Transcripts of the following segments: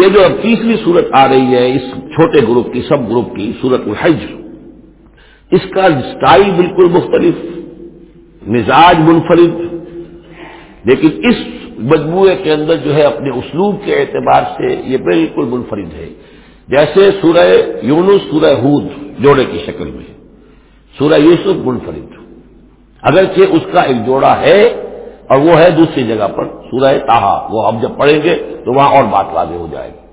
یہ جو اب تیسری صورت آ رہی ہے، اس چھوٹے گروپ کی، سب گروپ کی، صورت الحج، اس کا اسٹائل بالکل مختلف، مزاج منفرد، لیکن اس مجموعے کے اندر جو ہے، اپنے اسلوب کے اعتبار سے یہ بالکل منفرد ہے۔ جیسے سورہ یونس، سورہ ہود جوڑے کی شکل میں، سورہ یوسف منفرد۔ اگرچہ اس کا ایک جوڑا ہے اور وہ ہے دوسری جگہ پر، سورہ تاہا وہ ہم جب پڑھیں گے تو وہاں اور بات واضح ہو جائے گی۔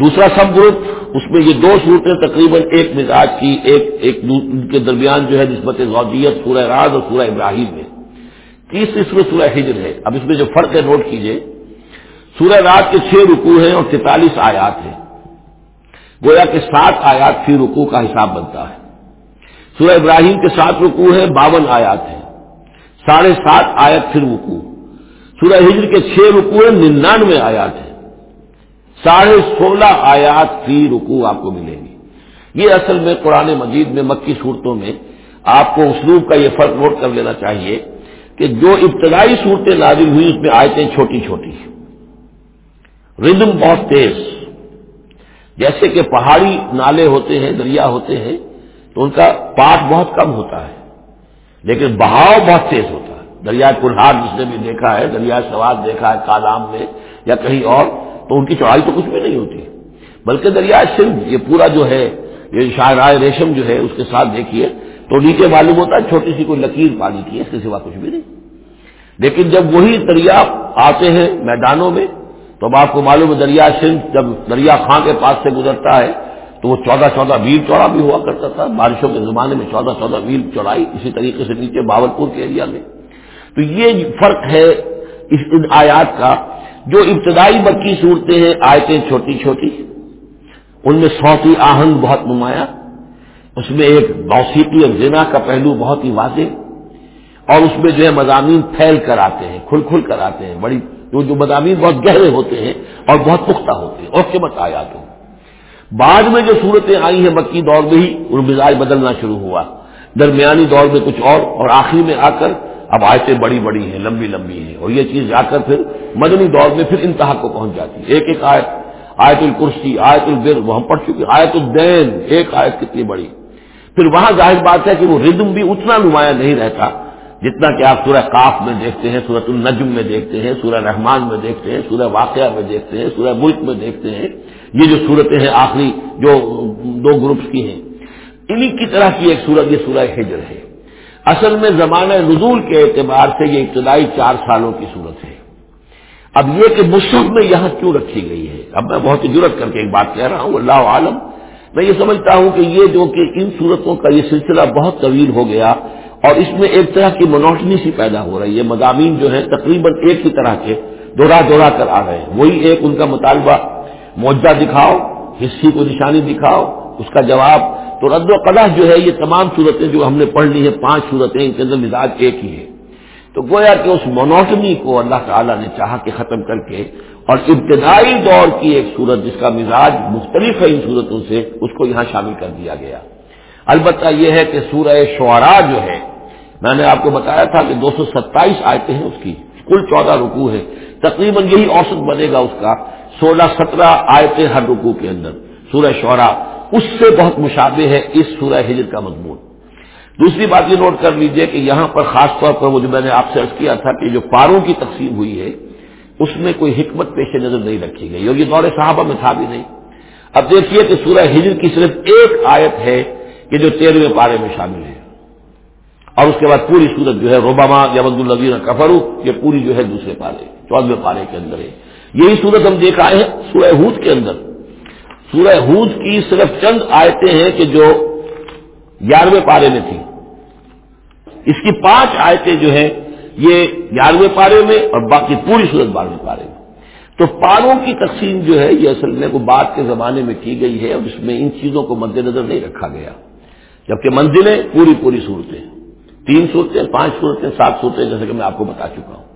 دوسرا سب گروپ، اس میں یہ دو صورتیں تقریباً ایک مزاج کی، ایک ایک ان کے درمیان جو ہے نسبت غوجیت سورہ راز اور سورہ ابراہیم میں۔ تیسری صورت سورہ ہجر ہے۔ اب اس میں جو فرق ہے نوٹ کیجیے۔ سورہ رات کے چھ رکوع ہیں اور تینتالیس آیات ہیں۔ گویا کے سات آیات فی رکوع کا حساب بنتا ہے۔ سورہ ابراہیم کے سات رکوع ہیں، باون آیات ہیں۔ ساڑھے سات آیت پھر رکوع۔ سورہ ہجر کے چھ رکوع ہیں، ننانوے آیات ہیں۔ ساڑھے سولہ آیات فی رکوع آپ کو ملیں گی۔ یہ اصل میں قرآن مجید میں مکی صورتوں میں آپ کو اسلوب کا یہ فرق نوٹ کر لینا چاہیے کہ جو ابتدائی صورتیں نازل ہوئی، اس میں آیتیں چھوٹی چھوٹی ردم بہت تیز۔ جیسے کہ پہاڑی نالے ہوتے ہیں، دریا ہوتے ہیں، تو ان کا پاٹ بہت کم ہوتا ہے۔ لیکن بہاؤ بہت تیز ہوتا ہے۔ دریا کلہار جس نے بھی دیکھا ہے دریا سواد دیکھا ہے، کالام میں یا کہیں اور، تو ان کی چوڑائی تو کچھ بھی نہیں ہوتی۔ بلکہ دریا صرف یہ پورا جو ہے، یہ شاہراہ ریشم جو ہے، اس کے ساتھ دیکھیے، تو نیچے معلوم ہوتا ہے چھوٹی سی کوئی لکیر پانی کی ہے، اس کے سوا کچھ بھی نہیں۔ لیکن جب وہی دریا آتے ہیں میدانوں میں، تو اب آپ کو معلوم ہے دریا سندھ جب دریا خاں کے پاس سے گزرتا ہے تو وہ چودہ چودہ میل چوڑا بھی ہوا کرتا تھا۔ بارشوں کے زمانے میں چودہ چودہ میل چوڑائی اسی طریقے سے نیچے باولپور کے ایریا میں۔ تو یہ فرق ہے اس ان آیات کا۔ جو ابتدائی مکی صورتیں ہیں، آیتیں چھوٹی چھوٹی، ان میں سوتی آہنگ بہت نمایاں۔ اس میں ایک موسیقی اور زنا کا پہلو بہت ہی واضح۔ اور اس میں جو ہے مضامین پھیل کر آتے ہیں، کھل کھل کر آتے ہیں۔ بڑی جو جو مضامین بہت گہرے ہوتے ہیں اور بہت پختہ ہوتے ہیں۔ اور قیمت آیات ہوں بعد میں جو صورتیں آئی ہیں مکی دور میں ہی، ان مزاج بدلنا شروع ہوا۔ درمیانی دور میں کچھ اور اور آخری میں آ کر اب آیتیں بڑی بڑی ہیں، لمبی لمبی ہیں۔ اور یہ چیز جا کر پھر مدنی دور میں پھر انتہا کو پہنچ جاتی ہے۔ ایک ایک آیت آیت الکرسی، آیت البر، وہ ہم پڑھ چکے آیت الدین، ایک آیت کتنی بڑی۔ پھر وہاں ظاہر بات ہے کہ وہ ردم بھی اتنا نمایاں نہیں رہتا جتنا کہ آپ سورہ کاف میں دیکھتے ہیں سورت النجم میں دیکھتے ہیں، سورہ رحمان میں دیکھتے ہیں، سورہ واقعہ میں دیکھتے ہیں، سورہ ملک میں دیکھتے ہیں۔ یہ جو صورتیں ہیں آخری جو دو گروپس کی ہیں، انہی کی طرح کی ایک سورت یہ سورہ ہجر ہے۔ اصل میں زمانہ نزول کے اعتبار سے یہ ابتدائی چار سالوں کی صورت ہے۔ اب یہ کہ مصحف میں یہاں کیوں رکھی گئی ہے؟ اب میں بہت جرت کر کے ایک بات کہہ رہا ہوں، اللہ عالم۔ میں یہ سمجھتا ہوں کہ یہ جو کہ ان صورتوں کا یہ سلسلہ بہت طویل ہو گیا اور اس میں ایک طرح کی منوٹنی سی پیدا ہو رہی ہے۔ مضامین جو ہے تقریباً ایک ہی طرح کے دوہرا دوہرا کر آ رہے ہیں۔ وہی ایک ان کا مطالبہ معجزہ دکھاؤ حصی کو نشانی دکھاؤ، اس کا جواب تو رد و قدح جو ہے یہ تمام صورتیں جو ہم نے پڑھ لی ہیں، پانچ صورتیں ان کے اندر مزاج ایک ہی ہے تو گویا کہ اس مونوٹنی کو اللہ تعالیٰ نے چاہا کہ ختم کر کے اور ابتدائی دور کی ایک صورت جس کا مزاج مختلف ہے ان صورتوں سے، اس کو یہاں شامل کر دیا گیا۔ البتہ یہ ہے کہ سورہ شعراء جو ہے، میں نے آپ کو بتایا تھا کہ دو سو ستائیس آیتیں ہیں اس کی، کل چودہ رکوع ہے تقریباً یہی اوسط بنے گا اس کا۔ سولہ سترہ آیتیں ہر رکوع کے اندر، سورہ شعرا اس سے بہت مشابہ ہے اس سورہ ہجر کا مضمون۔ دوسری بات یہ نوٹ کر لیجیے کہ یہاں پر خاص طور پر وہ جو میں نے آپ سے عرض کیا تھا کہ جو پاروں کی تقسیم ہوئی ہے، اس میں کوئی حکمت پیش نظر نہیں رکھی گئی۔ اور یہ دور صحابہ میں تھا بھی نہیں۔ اب دیکھیے کہ سورہ ہجر کی صرف ایک آیت ہے کہ جو تیرہویں پارے میں شامل ہے۔ اور اس کے بعد پوری سورت جو ہے روباما یمد النظیر کفرو یہ پوری جو ہے دوسرے پارے چودہویں پارے کے اندر ہے۔ یہی صورت ہم دیکھ آئے ہیں سورہ ہود کے اندر۔ سورہ ہود کی صرف چند آیتیں ہیں کہ جو گیارہویں پارے میں تھی اس کی پانچ آیتیں جو ہیں، یہ گیارہویں پارے میں اور باقی پوری صورت بارہویں پارے میں۔ تو پاروں کی تقسیم جو ہے، یہ اصل میں وہ بعد کے زمانے میں کی گئی ہے اور اس میں ان چیزوں کو مد نظر نہیں رکھا گیا۔ جبکہ منزلیں پوری پوری صورتیں تین صورتیں، پانچ صورتیں، سات صورتیں، جیسے کہ میں آپ کو بتا چکا ہوں۔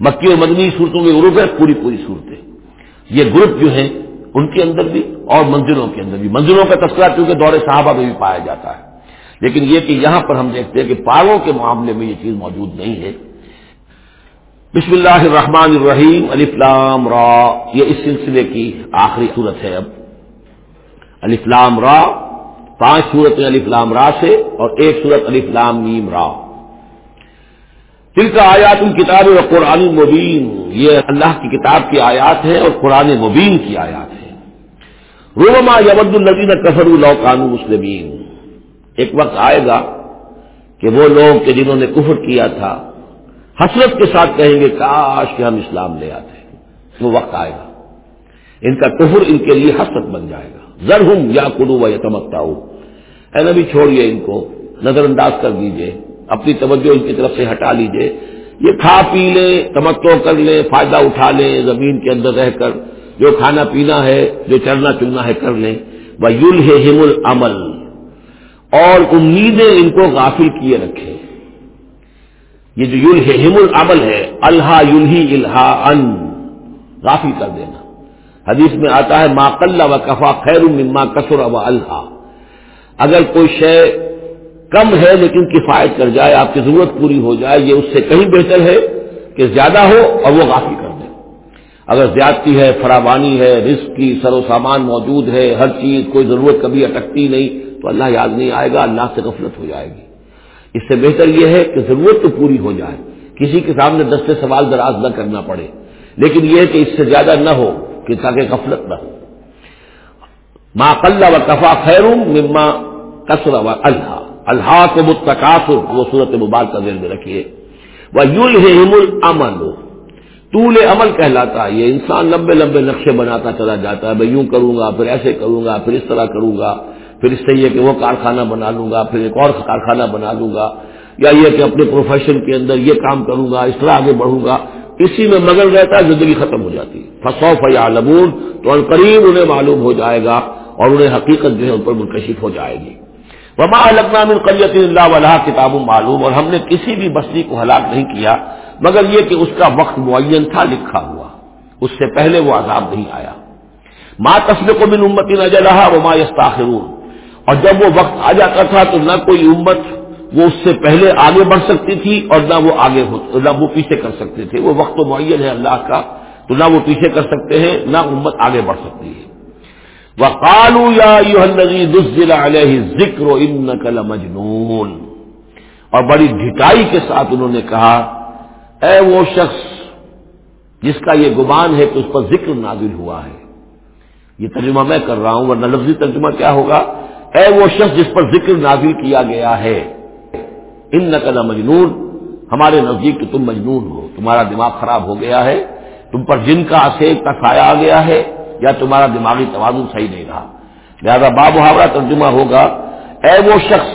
مکی اور مدنی صورتوں میں گروپ ہے، پوری پوری صورتیں۔ یہ گروپ جو ہیں، ان کے اندر بھی اور منزلوں کے اندر بھی۔ منزلوں کا تذکرہ کیونکہ دور صحابہ میں بھی پایا جاتا ہے۔ لیکن یہ کہ یہاں پر ہم دیکھتے ہیں کہ پاروں کے معاملے میں یہ چیز موجود نہیں ہے۔ بسم اللہ الرحمن الرحیم الفلام را۔ یہ اس سلسلے کی آخری صورت ہے اب۔ الفلام را، پانچ صورت الفلام را سے اور ایک صورت الفلام نیم را۔ دل کا آیات ان کتاب و قرآن مبین یہ اللہ کی کتاب کی آیات ہے اور قرآن مبین کی آیات ہے روما یبد النبین کفر قانو مسلمین. ایک وقت آئے گا کہ وہ لوگ کہ جنہوں نے کفر کیا تھا، حسرت کے ساتھ کہیں گے، کاش کہ ہم اسلام لے آتے وہ وقت آئے گا۔ ان کا کفر ان کے لیے حسرت بن جائے گا۔ زر ہوں یا کلو و یا تمکتا اے نبی چھوڑیے ان کو نظر انداز کر دیجیے۔ اپنی توجہ ان کی طرف سے ہٹا لیجیے۔ یہ کھا پی لیں تمکتو کر لیں فائدہ اٹھا لیں زمین کے اندر رہ کر۔ جو کھانا پینا ہے، جو چلنا چلنا ہے، کر لیں۔ وہ یل ہے ہم العمل اور امیدیں ان کو غافل کیے رکھے یہ جو یل ہے ہم العمل ہے اللہ یلہی الہا ان غافل کر دینا۔ حدیث میں آتا ہے، ما قل و کفا خیر مما کسر و اللہ اگر کوئی شے کم ہے لیکن کفایت کر جائے، آپ کی ضرورت پوری ہو جائے، یہ اس سے کہیں بہتر ہے کہ زیادہ ہو اور وہ غافل کر دے۔ اگر زیادتی ہے، فراوانی ہے، رزق کی سر و سامان موجود ہے، ہر چیز، کوئی ضرورت کبھی اٹکتی نہیں، تو اللہ یاد نہیں آئے گا، اللہ سے غفلت ہو جائے گی۔ اس سے بہتر یہ ہے کہ ضرورت تو پوری ہو جائے، کسی کے سامنے دستے سوال دراز نہ کرنا پڑے۔ لیکن یہ کہ اس سے زیادہ نہ ہو کہ تاکہ غفلت نہ ہو۔ ما قلّہ و کفا خیر مما کسر و اللہ اللہ کو متقاصر وہ صورت مبارک کا ذہن میں رکھیے۔ وہ یول ہے طول عمل کہلاتا ہے، یہ انسان لمبے لمبے نقشے بناتا چلا جاتا ہے، میں یوں کروں گا، پھر ایسے کروں گا، پھر اس طرح کروں گا، پھر اس سے یہ کہ وہ کارخانہ بنا لوں گا، پھر ایک اور کارخانہ بنا لوں گا، یا یہ کہ اپنے پروفیشن کے اندر یہ کام کروں گا، اس طرح آگے بڑھوں گا، اسی میں مگن رہتا ہے، زندگی ختم ہو جاتی۔ فصوف یا لمون تو ان قریب انہیں معلوم ہو جائے گا اور انہیں حقیقت جو ہے ان پر منکشف ہو جائے گی۔ وما من قریت اللہ ولا کتاب معلوم اور ہم نے کسی بھی بستی کو ہلاک نہیں کیا، مگر یہ کہ اس کا وقت معین تھا، لکھا ہوا۔ اس سے پہلے وہ عذاب نہیں آیا۔ ماں تسل کو بن امتی نہ جلا وہ ماں یستاخرون اور جب وہ وقت آ جاتا تھا تو نہ کوئی امت وہ اس سے پہلے آگے بڑھ سکتی تھی اور نہ وہ آگے نہ وہ پیچھے کر سکتے تھے۔ وہ وقت تو معین ہے اللہ کا، تو نہ وہ پیچھے کر سکتے ہیں، نہ امت آگے بڑھ سکتی ہے۔ وہ کالو یا علیہ ذکر ان نقل مجنون اور بڑی ڈھٹائی کے ساتھ انہوں نے کہا، اے وہ شخص جس کا یہ گمان ہے کہ اس پر ذکر نازل ہوا ہے، یہ ترجمہ میں کر رہا ہوں، ورنہ لفظی ترجمہ کیا ہوگا؟ اے وہ شخص جس پر ذکر نازل کیا گیا ہے ان نقل مجنون ہمارے نزدیک کہ تم مجنون ہو، تمہارا دماغ خراب ہو گیا ہے، تم پر جن کا اصیب کا سایہ آ گیا ہے یا تمہارا دماغی توازن صحیح نہیں رہا۔ لہذا باب محاورہ ترجمہ ہوگا، اے وہ شخص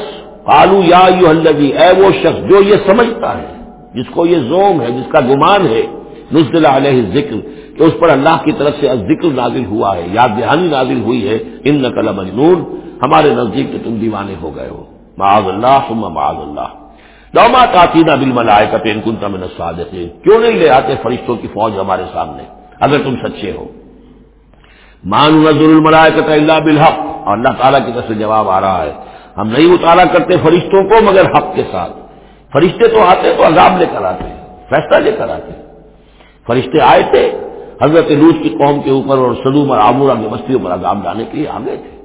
کالو یا یو الدی اے وہ شخص جو یہ سمجھتا ہے، جس کو یہ زوم ہے، جس کا گمان ہے، نزل علیہ ذکر کہ اس پر اللہ کی طرف سے ذکر نازل ہوا ہے، یاد دہانی نازل ہوئی ہے ان نقل مجنون ہمارے نزدیک کہ تم دیوانے ہو گئے ہو۔ معاذ اللہ، ثم معاذ اللہ۔ دوما کاتینہ بل ملائے کا پین کن تمن کیوں نہیں لے آتے فرشتوں کی فوج ہمارے سامنے؟ اگر تم سچے ہو۔ مان نظر الملائے کا اللہ بالحق اور اللہ تعالیٰ کی طرف سے جواب آ رہا ہے۔ ہم نہیں اتارا کرتے فرشتوں کو مگر حق کے ساتھ۔ فرشتے تو آتے تو عذاب لے کر آتے فیصلہ لے کر آتے فرشتے آئے تھے، حضرت روس کی قوم کے اوپر اور سدوم اور آمورا کی بستیوں پر عذاب لانے کے لیے آ گئے تھے۔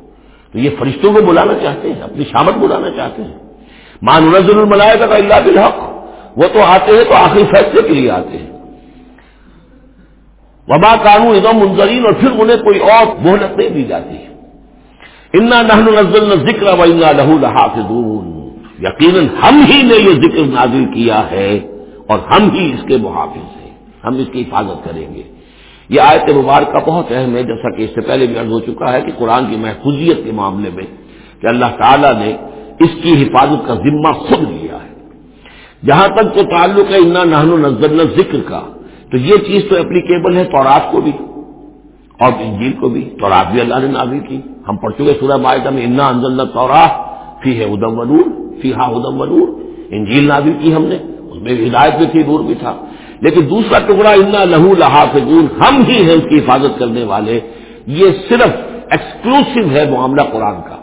تو یہ فرشتوں کو بلانا چاہتے ہیں، اپنی شامت بلانا چاہتے ہیں۔ مان نظر الملائے کا اللہ بالحق، وہ تو آتے ہیں تو آخری فیصلے کے لیے آتے ہیں۔ وبا قانون ادم منظرین اور پھر انہیں کوئی اور مہلت نہیں دی جاتی۔ انا نہن نزل ذکر و انا لہو لحافظون۔ یقیناً ہم ہی نے یہ ذکر نازل کیا ہے، اور ہم ہی اس کے محافظ ہیں۔ ہم اس کی حفاظت کریں گے۔ یہ آیت مبارکہ بہت اہم ہے، جیسا کہ اس سے پہلے بھی عرض ہو چکا ہے کہ قرآن کی محفوظیت کے معاملے میں کہ اللہ تعالیٰ نے اس کی حفاظت کا ذمہ خود لیا ہے۔ جہاں تک تو تعلق ہے انا نہن نزل ذکر کا۔ تو یہ چیز تو اپلیکیبل ہے تورات کو بھی اور انجیل کو بھی۔ تورات بھی اللہ نے نازل کی۔ ہم پڑھ چکے سورہ معاہدہ میں، انا انزل تورا فی ہے ادم ونور فی ہا ادم ونور۔ انجیل نازل کی ہم نے۔ اس میں ہدایت بھی تھی، نور بھی تھا۔ لیکن دوسرا ٹکڑا، انا لہو لحافظون۔ ہم ہی ہیں اس کی حفاظت کرنے والے۔ یہ صرف ایکسکلوسو ہے معاملہ قرآن کا۔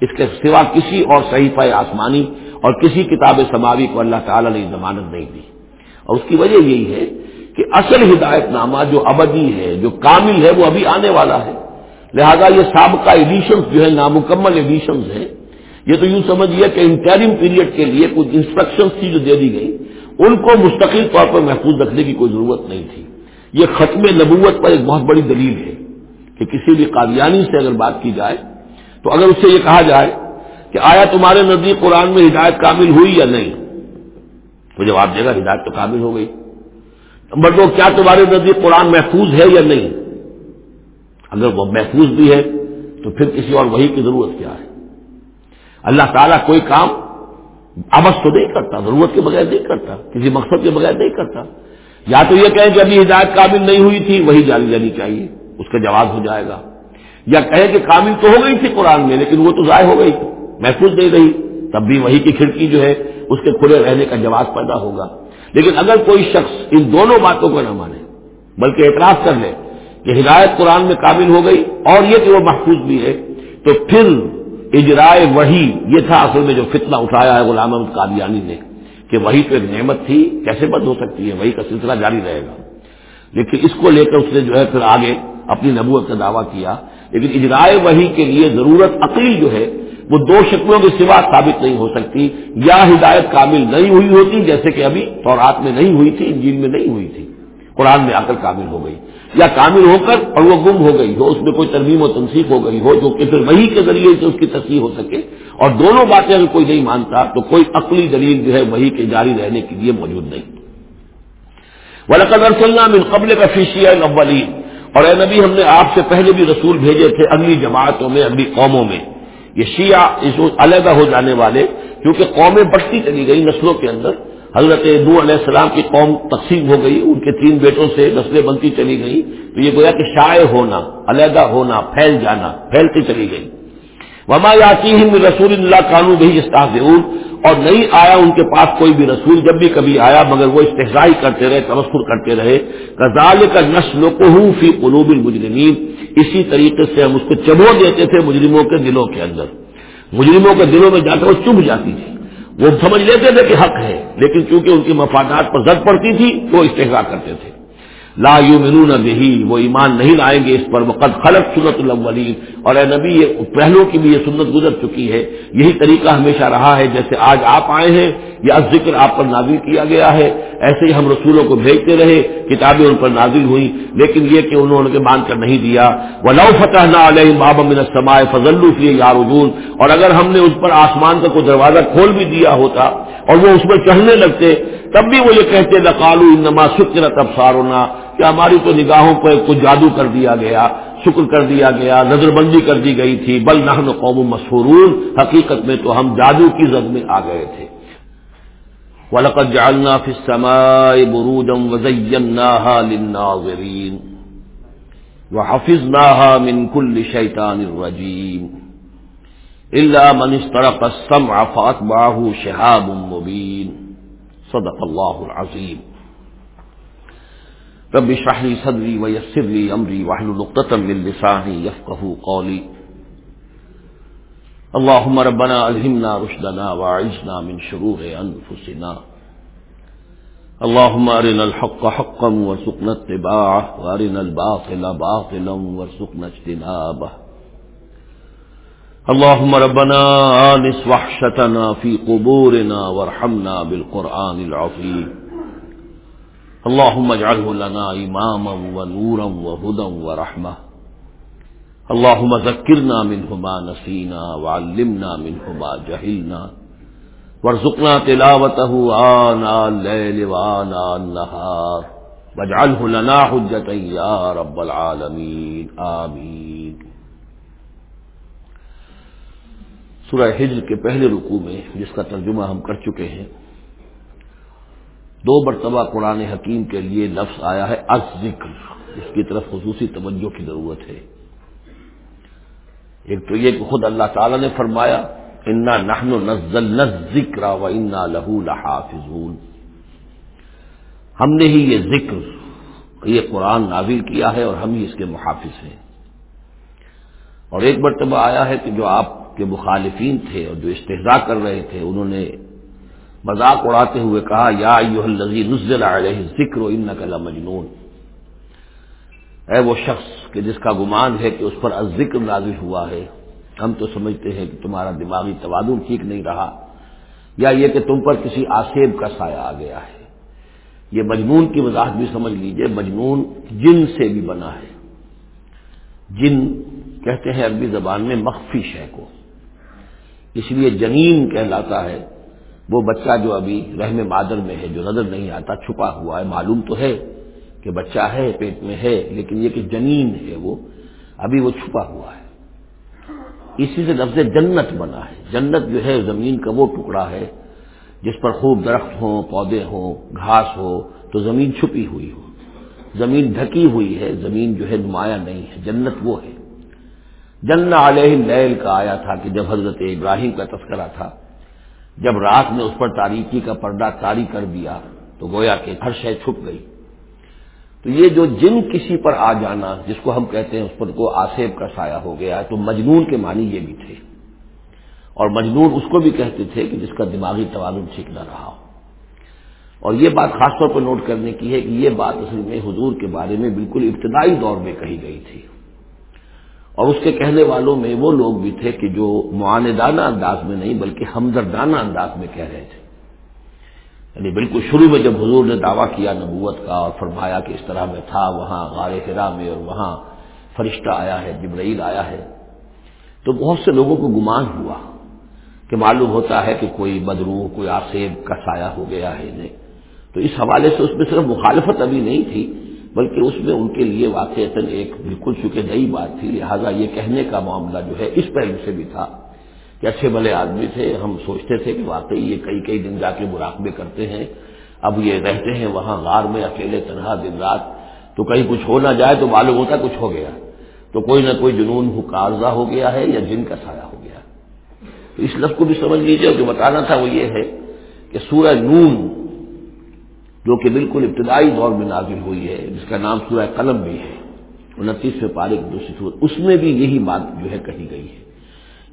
اس کے سوا کسی اور صحیفہ آسمانی اور کسی کتاب سماوی کو اللہ تعالی نے ضمانت نہیں دی۔ اور اس کی وجہ یہی ہے کہ اصل ہدایت نامہ جو ابدی ہے، جو کامل ہے، وہ ابھی آنے والا ہے۔ لہذا یہ سابقہ ایڈیشنز جو ہے نامکمل ایڈیشنز ہیں۔ یہ تو یوں سمجھیے کہ انٹرم پیریڈ کے لیے کچھ انسٹرکشنز تھی جو دے دی گئی۔ ان کو مستقل طور پر محفوظ رکھنے کی کوئی ضرورت نہیں تھی۔ یہ ختم نبوت پر ایک بہت بڑی دلیل ہے کہ کسی بھی قادیانی سے اگر بات کی جائے، تو اگر اس سے یہ کہا جائے کہ آیا تمہارے نزدیک قرآن میں ہدایت کامل ہوئی یا نہیں؟ تو جواب دے گا ہدایت تو کامل ہو گئی۔ نمبر دو کیا تمہارے نزدیک قرآن محفوظ ہے یا نہیں؟ اگر وہ محفوظ بھی ہے، تو پھر کسی اور وہی کی ضرورت کیا ہے؟ اللہ تعالیٰ کوئی کام آبس تو نہیں کرتا، ضرورت کے بغیر نہیں کرتا، کسی مقصد کے بغیر نہیں کرتا۔ یا تو یہ کہیں کہ ابھی ہدایت کامل نہیں ہوئی تھی وہی جاری جانی چاہیے، اس کا جواب ہو جائے گا۔ یا کہیں کہ کامل تو ہو گئی تھی قرآن میں، لیکن وہ تو ضائع ہو گئی، محفوظ نہیں رہی، تب بھی وہی کی کھڑکی جو ہے، اس کے کھلے رہنے کا جواب پیدا ہوگا۔ لیکن اگر کوئی شخص ان دونوں باتوں کو نہ مانے، بلکہ اعتراف کر لے کہ ہدایت قرآن میں کامل ہو گئی اور یہ کہ وہ محفوظ بھی ہے، تو پھر اجرائے وہی یہ تھا اصل میں جو فتنہ اٹھایا ہے غلام احمد قادیانی نے، کہ وہی تو ایک نعمت تھی، کیسے بند ہو سکتی ہے؟ وہی کا سلسلہ جاری رہے گا۔ لیکن اس کو لے کر اس نے جو ہے پھر آگے اپنی نبوت کا دعویٰ کیا، لیکن اجرائے وہی کے لیے ضرورت عقیل جو ہے وہ دو شکلوں کے سوا ثابت نہیں ہو سکتی، یا ہدایت کامل نہیں ہوئی ہوتی، جیسے کہ ابھی تورات میں نہیں ہوئی تھی، انجیل میں نہیں ہوئی تھی، قرآن میں آ کر کامل ہو گئی، یا کامل ہو کر اور وہ گم ہو گئی ہو اس میں کوئی ترمیم و تنصیب ہو گئی ہو، جو کہ پھر وہی کے ذریعے سے اس کی تصحیح ہو سکے۔ اور دونوں باتیں اگر کوئی نہیں مانتا، تو کوئی عقلی دلیل جو ہے وہی کے جاری رہنے کے لیے موجود نہیں۔ ولقد من قبل کا فیشیا اولین اور اے نبی، ہم نے آپ سے پہلے بھی رسول بھیجے تھے اگلی جماعتوں میں، اگلی قوموں میں۔ یہ شیعہ اس علیحدہ ہو جانے والے، کیونکہ قومیں بڑھتی چلی گئی نسلوں کے اندر۔ حضرت نو علیہ السلام کی قوم تقسیم ہو گئی، ان کے تین بیٹوں سے نسلیں بنتی چلی گئی۔ تو یہ گویا کہ شائع ہونا، علیحدہ ہونا، پھیل جانا، پھیلتی چلی گئی۔ وما یاتی رسول اللہ قانون بھی استاف اور نہیں آیا ان کے پاس کوئی بھی رسول جب بھی کبھی آیا، مگر وہ استحصائی کرتے رہے تبصر کرتے رہے۔ غزال کا نسل کو فی قلوب المجرمین۔ اسی طریقے سے ہم اس کو چبو دیتے تھے مجرموں کے دلوں کے اندر۔ مجرموں کے دلوں میں جا کر وہ چب جاتی تھی۔ وہ سمجھ لیتے تھے کہ حق ہے، لیکن چونکہ ان کی مفادات پر زد پڑتی تھی، وہ استحصا کرتے تھے۔ لا یؤمنون به وہ ایمان نہیں لائیں گے اس پر وقت خلق سنت الاولین۔ اور اے نبی، یہ پہلو کی بھی یہ سنت گزر چکی ہے۔ یہی طریقہ ہمیشہ رہا ہے، جیسے آج آپ آئے ہیں۔ یا ذکر آپ پر نازل کیا گیا ہے۔ ایسے ہی ہم رسولوں کو بھیجتے رہے، کتابیں ان پر نازل ہوئی لیکن یہ کہ انہوں نے باندھ کر نہیں دیا۔ وہ لو فتح نہ علیہ بابا من سمائے فضل یار اور اگر ہم نے اس پر آسمان کا کوئی دروازہ کھول بھی دیا ہوتا اور وہ اس میں چڑھنے لگتے، تب بھی وہ یہ کہتے لقالو انما شکر تب سارونا کہ ہماری تو نگاہوں پر کچھ جادو کر دیا گیا، شکر کر دیا گیا نظر بندی کر دی گئی تھی؟ بل نہ قوم مسحور حقیقت میں تو ہم جادو کی زد میں آ گئے تھے۔ وَلَقَدْ جَعَلْنَا فِي السَّمَاءِ بُرُوجًا وَزَيَّنَّاهَا لِلنَّاظِرِينَ وَحَفِظْنَاهَا مِنْ كُلِّ شَيْطَانٍ رَجِيمٍ إِلَّا مَنِ اسْتَرَقَ السَّمْعَ فَأَتْبَعَهُ شِهَابٌ مُبِينٌ. صدق الله العظيم. رب اشرح لي صدري ويسر لي أمري واحلل عقدة من لساني يفقهوا قولي. اللهم ربنا الهمنا رشدنا واعذنا من شرور انفسنا اللهم ارنا الحق حقا وارزقنا اتباعه وارنا الباطل باطلا وارزقنا اجتنابه. اللهم ربنا آنس وحشتنا في قبورنا وارحمنا بالقرآن العظيم. اللهم اجعله لنا إماما ونورا وهدى ورحمة. اللهم ذكرنا منه ما نسينا وعلمنا منه ما جهلنا وارزقنا تلاوته آناء الليل وآناء النهار واجعله لنا حجة يا رب العالمين آمين سورہ ہجر کے پہلے رکوع میں جس کا ترجمہ ہم کر چکے ہیں، دو مرتبہ قرآن حکیم کے لیے لفظ آیا ہے از ذکر اس کی طرف خصوصی توجہ کی ضرورت ہے۔ ایک تو یہ کہ خود اللہ تعالی نے فرمایا، انا نحن نزل ذکر و انا لہو لحافظون. ہم نے ہی یہ ذکر، یہ قرآن نازل کیا ہے اور ہم ہی اس کے محافظ ہیں۔ اور ایک مرتبہ آیا ہے کہ جو آپ کے مخالفین تھے اور جو استحضاء کر رہے تھے، انہوں نے مذاق اڑاتے ہوئے کہا، یا نزل علیہ ذکر و ان نقل مجنون اے وہ شخص کہ جس کا گمان ہے کہ اس پر ذکر نازل ہوا ہے، ہم تو سمجھتے ہیں کہ تمہارا دماغی توادن ٹھیک نہیں رہا، یا یہ کہ تم پر کسی آسیب کا سایہ آ گیا ہے۔ یہ مجنون کی وضاحت بھی سمجھ لیجیے، مجنون جن سے بھی بنا ہے۔ جن کہتے ہیں عربی زبان میں مخفی شے کو۔ اس لیے جنین کہلاتا ہے۔ وہ بچہ جو ابھی رحم مادر میں ہے، جو نظر نہیں آتا، چھپا ہوا ہے، معلوم تو ہے۔ کہ بچہ ہے، پیٹ میں ہے، لیکن یہ کہ جنین ہے وہ، ابھی وہ چھپا ہوا ہے۔ اسی سے لفظ جنت بنا ہے۔ جنت جو ہے، زمین کا وہ ٹکڑا ہے جس پر خوب درخت ہوں، پودے ہوں، گھاس ہو، تو زمین چھپی ہوئی ہو۔ زمین ڈھکی ہوئی ہے، زمین جو ہے نمایاں نہیں ہے۔ جنت وہ ہے۔ جن علیہ لیل کا آیا تھا کہ جب حضرت ابراہیم کا تذکرہ تھا، جب رات نے اس پر تاریکی کا پردہ تاری کر دیا، تو گویا کہ ہر شے چھپ گئی۔ تو یہ جو جن کسی پر آ جانا، جس کو ہم کہتے ہیں اس پر کو آسیب کا سایہ ہو گیا، تو مجنون کے معنی یہ بھی تھے۔ اور مجنون اس کو بھی کہتے تھے کہ جس کا دماغی توازن ٹھیک نہ رہا ہو۔ اور یہ بات خاص طور پر نوٹ کرنے کی ہے کہ یہ بات اصل میں حضور کے بارے میں بالکل ابتدائی دور میں کہی گئی تھی۔ اور اس کے کہنے والوں میں وہ لوگ بھی تھے کہ جو معاندانہ انداز میں نہیں بلکہ ہمدردانہ انداز میں کہہ رہے تھے۔ یعنی بالکل شروع میں جب حضور نے دعویٰ کیا نبوت کا اور فرمایا کہ اس طرح میں تھا، وہاں غار ہرا میں اور وہاں فرشتہ آیا ہے، جبرائیل آیا ہے، تو بہت سے لوگوں کو گمان ہوا کہ معلوم ہوتا ہے کہ کوئی بدرو، کوئی آسیب کا سایہ ہو گیا ہے انہیں تو اس حوالے سے اس میں صرف مخالفت ابھی نہیں تھی، بلکہ اس میں ان کے لیے واقع ایک بالکل چونکہ نئی بات تھی، لہٰذا یہ کہنے کا معاملہ جو ہے اس پہلو سے بھی تھا۔ کہ اچھے بھلے آدمی تھے، ہم سوچتے تھے کہ واقعی یہ کئی کئی دن جا کے مراقبے کرتے ہیں۔ اب یہ رہتے ہیں وہاں غار میں اکیلے تنہا دن رات۔ تو کہیں کچھ ہو نہ جائے تو معلوم ہوتا کچھ ہو گیا۔ تو کوئی نہ کوئی جنون کارزہ ہو گیا ہے یا جن کا سایہ ہو گیا۔ تو اس لفظ کو بھی سمجھ لیجیے جو بتانا تھا وہ یہ ہے کہ سورہ نون جو کہ بالکل ابتدائی دور میں نازل ہوئی ہے، جس کا نام سورہ قلم بھی ہے، انتیسویں پارے کی دوسری سورت اس میں بھی یہی بات جو ہے کہی گئی ہے۔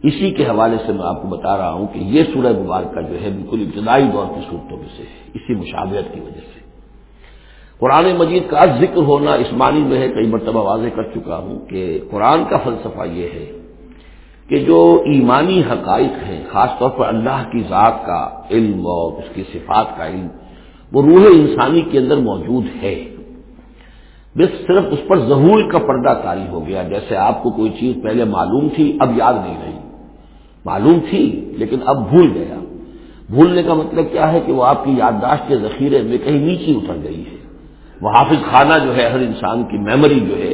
اسی کے حوالے سے میں آپ کو بتا رہا ہوں کہ یہ سورہ مبارکہ جو ہے بالکل ابتدائی دور کی صورتوں میں سے ہے، اسی مشابہت کی وجہ سے۔ قرآن مجید کا ذکر ہونا اس معنی میں ہے، کئی مرتبہ واضح کر چکا ہوں کہ قرآن کا فلسفہ یہ ہے کہ جو ایمانی حقائق ہیں، خاص طور پر اللہ کی ذات کا علم اور اس کی صفات کا علم، وہ روح انسانی کے اندر موجود ہے۔ بس صرف اس پر ظہور کا پردہ تاری ہو گیا۔ جیسے آپ کو کوئی چیز پہلے معلوم تھی، اب یاد نہیں رہی۔ معلوم تھی، لیکن اب بھول گیا۔ بھولنے کا مطلب کیا ہے کہ وہ آپ کی یادداشت کے ذخیرے میں کہیں نیچے اتر گئی ہے۔ وہ حافظ خانہ جو ہے، ہر انسان کی میموری جو ہے،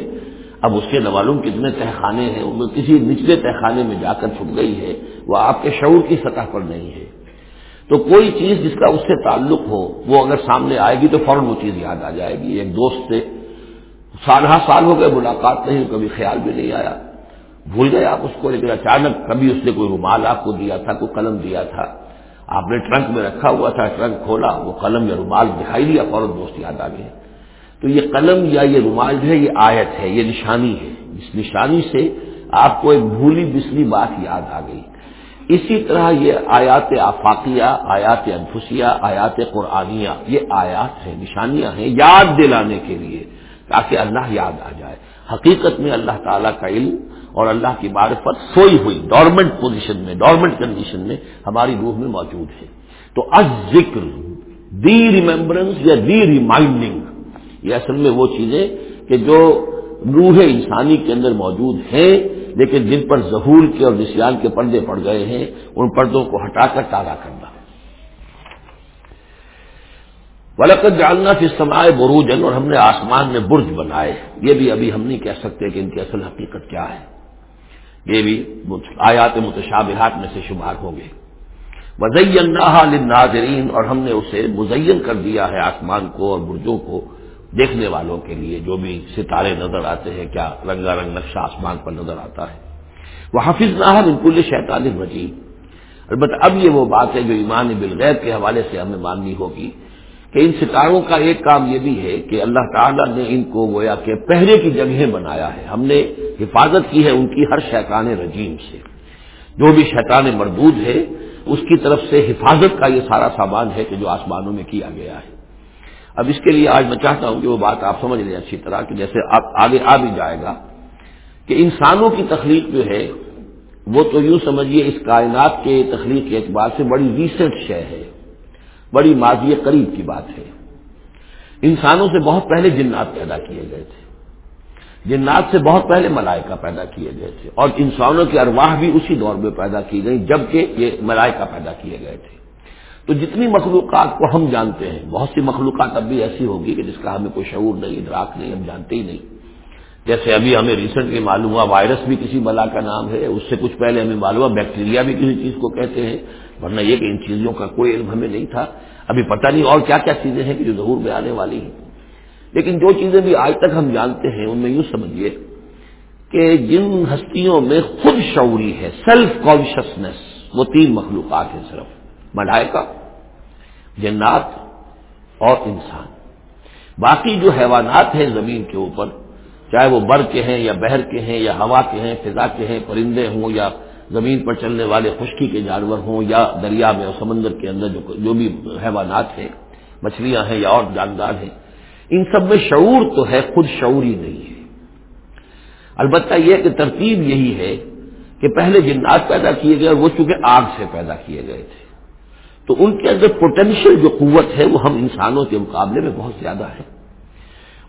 اب اس کے نوالوں کتنے تہخانے ہیں ان میں کسی نچلے تہخانے میں جا کر چھپ گئی ہے، وہ آپ کے شعور کی سطح پر نہیں ہے۔ تو کوئی چیز جس کا اس سے تعلق ہو، وہ اگر سامنے آئے گی تو فوراً وہ چیز یاد آ جائے گی۔ ایک دوست سے سالہ سال ہو گئے، ملاقات نہیں، کبھی خیال بھی نہیں آیا۔ بھول گئے آپ اس کو، لیکن اچانک کبھی اس نے کوئی رومال آپ کو دیا تھا، کوئی قلم دیا تھا۔ آپ نے ٹرنک میں رکھا ہوا تھا، ٹرنک کھولا، وہ قلم یا رومال دکھائی دیا، فوراً دوست یاد آ گئے۔ تو یہ قلم یا یہ رومال جو ہے، یہ آیت ہے، یہ نشانی ہے۔ اس نشانی سے آپ کو ایک بھولی بسلی بات یاد آ گئی۔ اسی طرح یہ آیات آفاقیہ، آیات انفسیہ، آیات قرآنیہ، یہ آیات ہیں، نشانیاں ہیں یاد دلانے کے لیے، تاکہ اللہ یاد آ جائے۔ حقیقت میں اللہ تعالیٰ کا علم اور اللہ کی معرفت سوئی ہوئی ڈورمنٹ پوزیشن میں ڈورمنٹ کنڈیشن میں ہماری روح میں موجود ہے۔ تو از ذکر دی ریمبرنس یا دی ریمائنڈنگ یہ اصل میں وہ چیزیں کہ جو روح انسانی کے اندر موجود ہیں لیکن جن پر ظہور کے اور نسیان کے پردے پڑ گئے ہیں، ان پردوں کو ہٹا کر تازہ کرنا۔ ولقت جاننا پھر سمائے بروجن اور ہم نے آسمان میں برج بنائے۔ یہ بھی ابھی ہم نہیں کہہ سکتے کہ ان کی اصل حقیقت کیا ہے۔ یہ بھی آیات متشابہات میں سے شمار ہوں گے وزین ناظرین اور ہم نے اسے مزین کر دیا ہے آسمان کو اور برجوں کو دیکھنے والوں کے لیے، جو بھی ستارے نظر آتے ہیں، کیا رنگا رنگ نقشہ آسمان پر نظر آتا ہے۔ وہ حافظ نہ بالکل شیطان مجید البتہ اب یہ وہ بات ہے جو ایمان بالغیر کے حوالے سے ہمیں ماننی ہوگی۔ کہ ان ستاروں کا ایک کام یہ بھی ہے کہ اللہ تعالیٰ نے ان کو گویا کہ پہرے کی جگہیں بنایا ہے۔ ہم نے حفاظت کی ہے ان کی ہر شیطان رجیم سے۔ جو بھی شیطان مردود ہے، اس کی طرف سے حفاظت کا یہ سارا سامان ہے کہ جو آسمانوں میں کیا گیا ہے۔ اب اس کے لیے آج میں چاہتا ہوں کہ وہ بات آپ سمجھ لیں اچھی طرح کہ جیسے آپ آگے آ بھی جائے گا کہ انسانوں کی تخلیق جو ہے، وہ تو یوں سمجھیے اس کائنات کے تخلیق کے اعتبار سے بڑی ریسنٹ شے ہے۔ بڑی ماضی قریب کی بات ہے۔ انسانوں سے بہت پہلے جنات پیدا کیے گئے تھے۔ جنات سے بہت پہلے ملائکہ پیدا کیے گئے تھے۔ اور انسانوں کی ارواح بھی اسی دور میں پیدا کی گئی جبکہ یہ ملائکہ پیدا کیے گئے تھے۔ تو جتنی مخلوقات کو ہم جانتے ہیں، بہت سی مخلوقات اب بھی ایسی ہوگی کہ جس کا ہمیں کوئی شعور نہیں، ادراک نہیں، ہم جانتے ہی نہیں۔ جیسے ابھی ہمیں ریسنٹلی معلوم ہوا وائرس بھی کسی بلا کا نام ہے، اس سے کچھ پہلے ہمیں معلوم ہوا بیکٹیریا بھی کسی چیز کو کہتے ہیں۔ ورنہ یہ کہ ان چیزوں کا کوئی علم ہمیں نہیں تھا۔ ابھی پتہ نہیں اور کیا کیا چیزیں ہیں کہ جو ظہور میں آنے والی ہیں۔ لیکن جو چیزیں بھی آج تک ہم جانتے ہیں، ان میں یوں سمجھیے کہ جن ہستیوں میں خود شعوری ہے سیلف کانشیسنیس وہ تین مخلوقات ہیں صرف۔ ملائکہ، جنات اور انسان۔ باقی جو حیوانات ہیں زمین کے اوپر، چاہے وہ بر کے ہیں یا بہر کے ہیں یا ہوا کے ہیں، فضا کے ہیں، پرندے ہوں یا زمین پر چلنے والے خشکی کے جانور ہوں یا دریا میں اور سمندر کے اندر جو جو بھی حیوانات ہیں، مچھلیاں ہیں یا اور جاندار ہیں، ان سب میں شعور تو ہے، خود شعور ہی نہیں ہے۔ البتہ یہ کہ ترتیب یہی ہے کہ پہلے جنات پیدا کیے گئے اور وہ چونکہ آگ سے پیدا کیے گئے تھے۔ تو ان کے اندر پوٹینشیل جو قوت ہے، وہ ہم انسانوں کے مقابلے میں بہت زیادہ ہے۔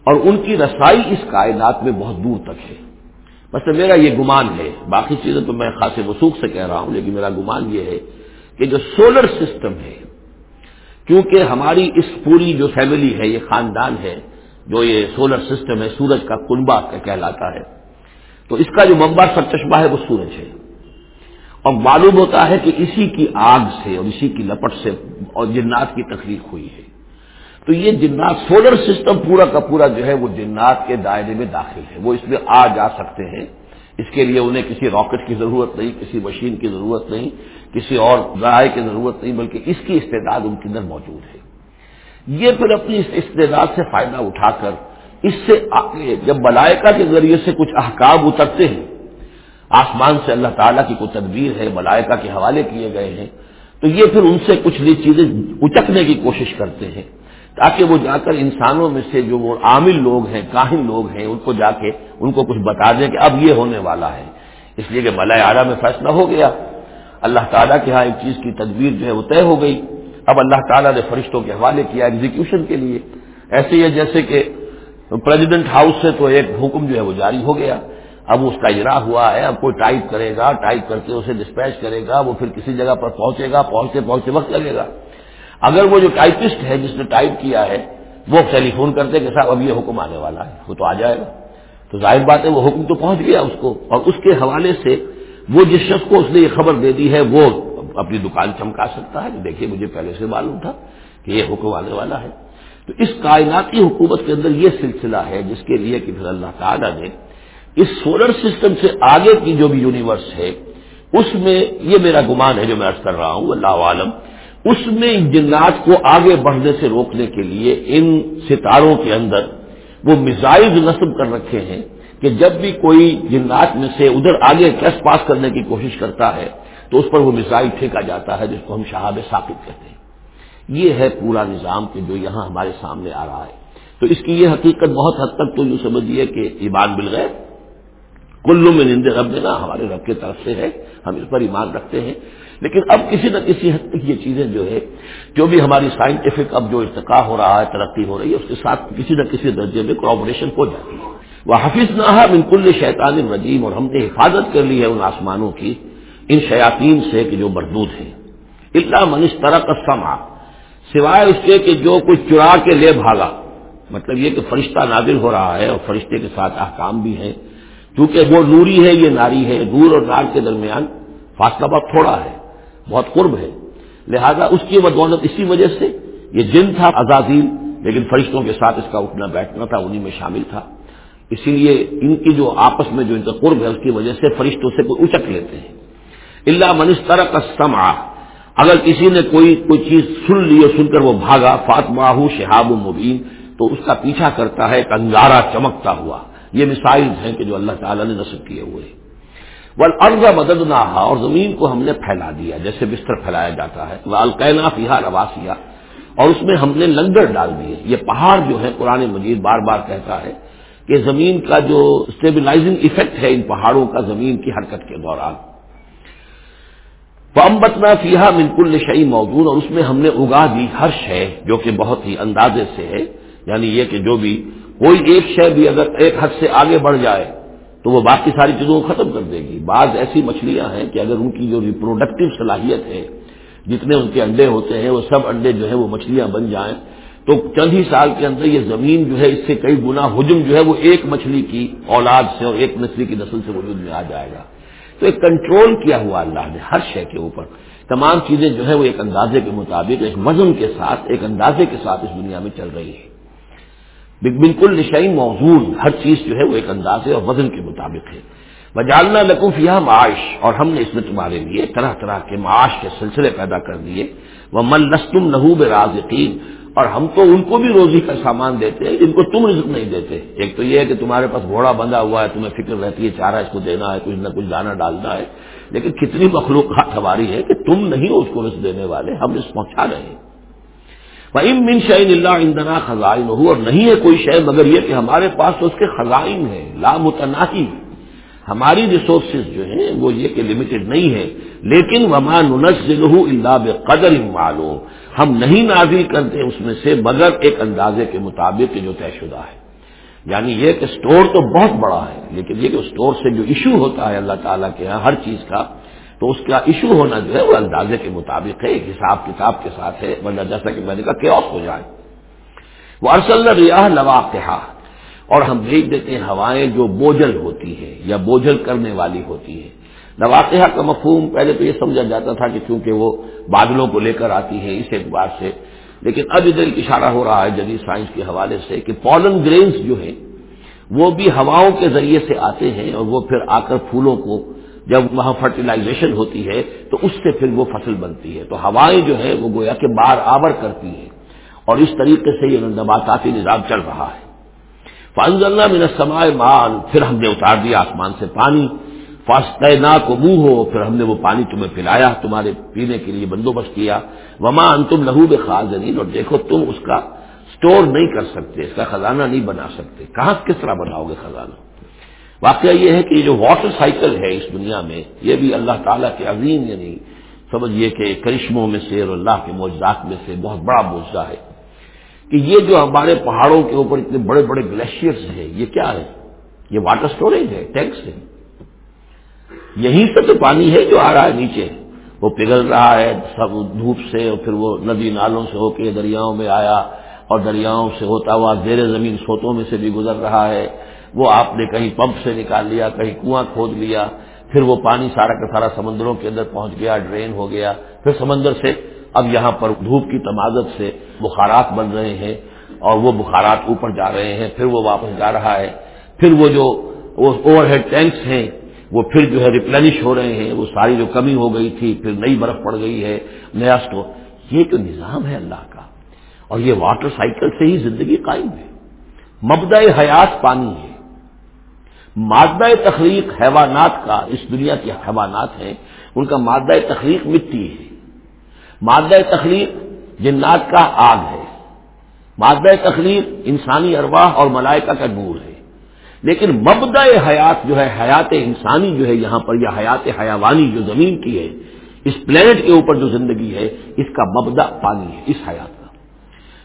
اور ان کی رسائی اس کائنات میں بہت دور تک ہے۔ بس میرا یہ گمان ہے، باقی چیزیں تو میں خاص وسوخ سے کہہ رہا ہوں، لیکن میرا گمان یہ ہے کہ جو سولر سسٹم ہے، کیونکہ ہماری اس پوری جو فیملی ہے، یہ خاندان ہے، جو یہ سولر سسٹم ہے، سورج کا کنبا کہلاتا ہے۔ تو اس کا جو ممبا سرچشمہ ہے، وہ سورج ہے۔ اور معلوم ہوتا ہے کہ اسی کی آگ سے اور اسی کی لپٹ سے اور جنات کی تخلیق ہوئی ہے۔ تو یہ جنات سولر سسٹم پورا کا پورا جو ہے وہ جنات کے دائرے میں داخل ہے۔ وہ اس میں آ جا سکتے ہیں۔ اس کے لیے انہیں کسی راکٹ کی ضرورت نہیں، کسی مشین کی ضرورت نہیں، کسی اور ذرائع کی ضرورت نہیں، بلکہ اس کی استعداد ان کے اندر موجود ہے۔ یہ پھر اپنی اس استعداد سے فائدہ اٹھا کر اس سے جب ملائکہ کے ذریعے سے کچھ احکام اترتے ہیں، آسمان سے اللہ تعالیٰ کی کوئی تدبیر ہے، ملائکہ کے حوالے کیے گئے ہیں، تو یہ پھر ان سے کچھ نئی چیزیں اچکنے کی کوشش کرتے ہیں۔ تاکہ وہ جا کر انسانوں میں سے جو وہ عامل لوگ ہیں، کاہن لوگ ہیں، ان کو جا کے ان کو کچھ بتا دیں کہ اب یہ ہونے والا ہے۔ اس لیے کہ ملائے اعلیٰ میں فیصلہ ہو گیا۔ اللہ تعالیٰ کے ہاں ایک چیز کی تدبیر جو ہے وہ طے ہو گئی۔ اب اللہ تعالیٰ نے فرشتوں کے حوالے کیا ایگزیکیوشن کے لیے۔ ایسے ہی ہے جیسے کہ پریزیڈنٹ ہاؤس سے تو ایک حکم جو ہے وہ جاری ہو گیا۔ اب اس کا اجرا ہوا ہے، اب کوئی ٹائپ کرے گا ٹائپ کر کے اسے ڈسپیچ کرے گا، وہ پھر کسی جگہ پر پہنچے گا، پہنچتے پہنچتے وقت لگے گا۔ اگر وہ جو ٹائپسٹ ہے جس نے ٹائپ کیا ہے، وہ ٹیلی فون کرتے کہ صاحب اب یہ حکم آنے والا ہے، وہ تو آ جائے گا۔ تو ظاہر بات ہے وہ حکم تو پہنچ گیا اس کو۔ اور اس کے حوالے سے وہ جس شخص کو اس نے یہ خبر دے دی ہے، وہ اپنی دکان چمکا سکتا ہے۔ کہ دیکھیے مجھے پہلے سے معلوم تھا کہ یہ حکم آنے والا ہے۔ تو اس کائناتی حکومت کے اندر یہ سلسلہ ہے جس کے لیے کہ پھر اللہ تعالیٰ نے اس سولر سسٹم سے آگے کی جو بھی یونیورس ہے، اس میں یہ میرا گمان ہے جو میں ارض کر رہا ہوں، اللہ عالم اس میں جنات کو آگے بڑھنے سے روکنے کے لیے ان ستاروں کے اندر وہ میزائل نصب کر رکھے ہیں کہ جب بھی کوئی جنات میں سے ادھر آگے ٹیسٹ پاس کرنے کی کوشش کرتا ہے تو اس پر وہ میزائل پھینکا جاتا ہے جس کو ہم شہاب ثابت کہتے ہیں۔ یہ ہے پورا نظام کہ جو یہاں ہمارے سامنے آ رہا ہے۔ تو اس کی یہ حقیقت بہت حد تک تو یوں سمجھیے کہ ایمان بل گئے کلو میں نند رب دینا ہمارے رب کی طرف سے ہے، ہم اس پر ایمان رکھتے ہیں۔ لیکن اب کسی نہ کسی حد تک یہ چیزیں جو ہے، جو بھی ہماری سائنٹیفک اب جو ارتقا ہو رہا ہے، ترقی ہو رہی ہے، اس کے ساتھ کسی نہ کسی درجے میں کوآپریشن ہو جاتی ہے۔ وہ حافظ نہ بالکل شیطان الرجیم اور ہم نے حفاظت کر لی ہے ان آسمانوں کی، ان شیاطین سے کہ جو مردود ہیں۔ اتنا منش طرح کا سما سوائے اس کے کہ جو کچھ چرا کے لے بھاگا۔ مطلب یہ کہ فرشتہ نادر ہو رہا ہے اور فرشتے کے ساتھ احکام بھی ہیں۔ کیونکہ وہ نوری ہے، یہ ناری ہے۔ نور اور نار کے درمیان فاصلہ بہت تھوڑا ہے۔ بہت قرب ہے۔ لہذا اس کی بدولت اسی وجہ سے یہ جن تھا آزادی لیکن فرشتوں کے ساتھ اس کا اٹھنا بیٹھنا تھا انہیں میں شامل تھا۔ اسی لیے ان کی جو آپس میں جو ان کا قرب ہے، اس کی وجہ سے فرشتوں سے کوئی اچک لیتے ہیں۔ اللہ منستر کا سما اگر کسی نے کوئی کوئی چیز سن لی اور سن کر وہ بھاگا فاطمہ شہاب مبین، تو اس کا پیچھا کرتا ہے کنگارا چمکتا ہوا۔ یہ مثائل ہیں کہ جو اللہ تعالیٰ نے نصب کیے ہوئے ول ارضا مدد نہ اور زمین کو ہم نے پھیلا دیا، جیسے بستر پھیلایا جاتا ہے۔ القینا فیحا رواسیا اور اس میں ہم نے لنگر ڈال دیے۔ یہ پہاڑ جو ہے، قرآن مجید بار بار کہتا ہے کہ زمین کا جو اسٹیبلائزنگ افیکٹ ہے ان پہاڑوں کا، زمین کی حرکت کے دوران۔ امبتنا فیحا بالکل شعی موجود اور اس میں ہم نے اگا دی ہر شے جو کہ بہت ہی اندازے سے ہے۔ یعنی یہ کہ جو بھی، کوئی ایک شے بھی اگر ایک حد سے آگے بڑھ جائے تو وہ باقی ساری چیزوں کو ختم کر دے گی۔ بعض ایسی مچھلیاں ہیں کہ اگر ان کی جو ریپروڈکٹیو صلاحیت ہے، جتنے ان کے انڈے ہوتے ہیں، وہ سب انڈے جو ہے وہ مچھلیاں بن جائیں۔ تو چند ہی سال کے اندر یہ زمین جو ہے، اس سے کئی گنا حجم جو ہے، وہ ایک مچھلی کی اولاد سے اور ایک مچھلی کی نسل سے وجود میں آ جائے گا۔ تو ایک کنٹرول کیا ہوا اللہ نے ہر شے کے اوپر۔ تمام چیزیں جو ہے وہ ایک اندازے کے مطابق، ایک وزن کے ساتھ، ایک اندازے کے ساتھ اس دنیا میں چل رہی ہے بالکل نشائی موضوع ہر چیز جو ہے وہ ایک اندازے اور وزن کے مطابق ہے۔ بجالنا لقوف یہ معاش، اور ہم نے اس میں تمہارے لیے طرح طرح کے معاش کے سلسلے پیدا کر دیے۔ وہ من لستم نحوب رازقین اور ہم تو ان کو بھی روزی کا سامان دیتے ہیں، جن کو تم رزق نہیں دیتے۔ ایک تو یہ ہے کہ تمہارے پاس گھوڑا بندھا ہوا ہے، تمہیں فکر رہتی ہے، چارہ اس کو دینا ہے، کچھ نہ کچھ دانا ڈالنا ہے۔ لیکن کتنی مخلوقات ہماری ہے کہ تم نہیں ہو اس کو رزق دینے والے، ہم رزق پہنچا رہے ہیں۔ ام من شعین اللہ اندنا خزائن، ہو اور نہیں ہے کوئی شے مگر یہ کہ ہمارے پاس تو اس کے خزائن ہیں لامتناہی ہماری ریسورسز جو ہیں وہ یہ کہ لمیٹڈ نہیں ہے لیکن وما ننزل اللہ بقدر معلوم۔ ہم نہیں نازل کرتے اس میں سے مگر ایک اندازے کے مطابق جو طے شدہ ہے۔ یعنی یہ کہ سٹور تو بہت بڑا ہے، لیکن یہ کہ سٹور سے جو ایشو ہوتا ہے اللہ تعالیٰ کے یہاں ہر چیز کا تو اس کا ایشو ہونا جو ہے وہ اندازے کے مطابق ہے، ایک حساب کتاب کے ساتھ ہے، ورنہ جیسا کہ میں نے کہا کیوس ہو جائے۔ وہ ارسل ریاح لواقہ اور ہم بھیج دیتے ہیں ہوائیں جو بوجھل ہوتی ہے یا بوجھل کرنے والی ہوتی ہے نواقہ کا مفہوم پہلے تو یہ سمجھا جاتا تھا کہ چونکہ وہ بادلوں کو لے کر آتی ہے اس اعتبار سے، لیکن اب ادھر اشارہ ہو رہا ہے جدید سائنس کے حوالے سے کہ پولن گرینز جو ہیں وہ بھی ہواؤں کے ذریعے سے آتے ہیں اور وہ پھر آ کر پھولوں کو جب وہاں فرٹیلائزیشن ہوتی ہے، تو اس سے پھر وہ فصل بنتی ہے۔ تو ہوائیں جو ہے وہ گویا کہ بار آور کرتی ہیں۔ اور اس طریقے سے یہ نباتاتی نظام چل رہا ہے۔ فنز اللہ من سمائے مال پھر ہم نے اتار دیا آسمان سے پانی۔ فاسط نا کو منہ ہو پھر ہم نے وہ پانی تمہیں پلایا، تمہارے پینے کے لیے بندوبست کیا۔ وما ان تم لہو بے خاص اور دیکھو تم اس کا اسٹور نہیں کر سکتے، اس کا خزانہ نہیں بنا سکتے۔ کہاں، کس طرح بناؤ گے خزانہ؟ واقعہ یہ ہے کہ یہ جو واٹر سائیکل ہے اس دنیا میں، یہ بھی اللہ تعالیٰ کے عظیم یعنی سمجھیے کہ کرشموں میں سے اور اللہ کے معجزات میں سے بہت بڑا معجزہ ہے کہ یہ جو ہمارے پہاڑوں کے اوپر اتنے بڑے بڑے گلیشیئرس ہیں، یہ کیا ہے؟ یہ واٹر سٹوریج ہے، ٹینکس ہے یہیں سے تو پانی ہے جو آ رہا ہے نیچے۔ وہ پگھل رہا ہے سب دھوپ سے اور پھر وہ ندی نالوں سے ہو کے دریاؤں میں آیا اور دریاؤں سے ہوتا ہوا زیر زمین سوتوں میں سے بھی گزر رہا ہے۔ وہ آپ نے کہیں پمپ سے نکال لیا، کہیں کنواں کھود لیا، پھر وہ پانی سارا کا سارا سمندروں کے اندر پہنچ گیا، ڈرین ہو گیا، پھر سمندر سے اب یہاں پر دھوپ کی تمازت سے بخارات بن رہے ہیں اور وہ بخارات اوپر جا رہے ہیں، پھر وہ واپس جا رہا ہے، پھر وہ جو اوور ہیڈ ٹینکس ہیں، وہ پھر جو ہے ریپلینش ہو رہے ہیں، وہ ساری جو کمی ہو گئی تھی، پھر نئی برف پڑ گئی ہے، نیا اسٹور یہ تو نظام ہے اللہ کا، اور یہ واٹر سائیکل سے ہی زندگی قائم ہے۔ مبدع حیات پانی ہے۔ مادہ تخلیق حیوانات کا اس دنیا کے حیوانات ہیں، ان کا مادہ تخلیق مٹی ہے۔ مادہ تخلیق جنات کا آگ ہے۔ مادہ تخلیق انسانی ارواح اور ملائکہ کا نور ہے۔ لیکن مبدع حیات جو ہے، حیات انسانی جو ہے یہاں پر، یا حیات حیوانی جو زمین کی ہے، اس پلینٹ کے اوپر جو زندگی ہے، اس کا مبدا پانی ہے، اس حیات کا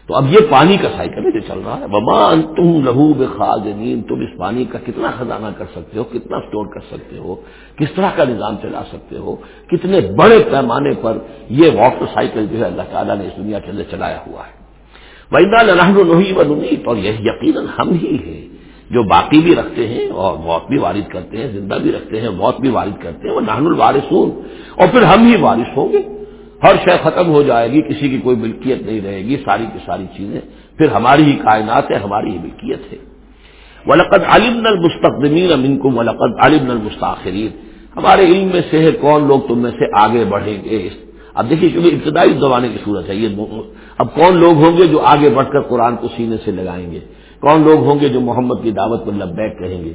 تو اب یہ پانی کا سائیکل ہے جو چل رہا ہے۔ بما تم لہو بخواج تم اس پانی کا کتنا خزانہ کر سکتے ہو؟ کتنا اسٹور کر سکتے ہو؟ کس طرح کا نظام چلا سکتے ہو؟ کتنے بڑے پیمانے پر یہ واٹر سائیکل جو ہے اللہ تعالیٰ نے اس دنیا کے اندر چلایا ہوا ہے۔ ویدا لہن الحی و نمیت اور یہ یقیناً ہم ہی ہیں جو باقی بھی رکھتے ہیں اور موت بھی وارد کرتے ہیں، زندہ بھی رکھتے ہیں، موت بھی وارد کرتے ہیں۔ وہ نہن الوارثون۔ اور پھر ہم ہی وارث ہوں گے۔ ہر شے ختم ہو جائے گی، کسی کی کوئی ملکیت نہیں رہے گی، ساری کی ساری چیزیں۔ پھر ہماری ہی کائنات ہے، ہماری ہی ملکیت ہے۔ ولقد علم نل مستقدمین امین کو ولقد علم نل مستاخرین ہمارے علم میں سے ہے کون لوگ تم میں سے آگے بڑھیں گے؟ اب دیکھیے چونکہ ابتدائی زمانے کی صورت ہے، یہ اب کون لوگ ہوں گے جو آگے بڑھ کر قرآن کو سینے سے لگائیں گے؟ کون لوگ ہوں گے جو محمد کی دعوت پر لبیک کہیں گے؟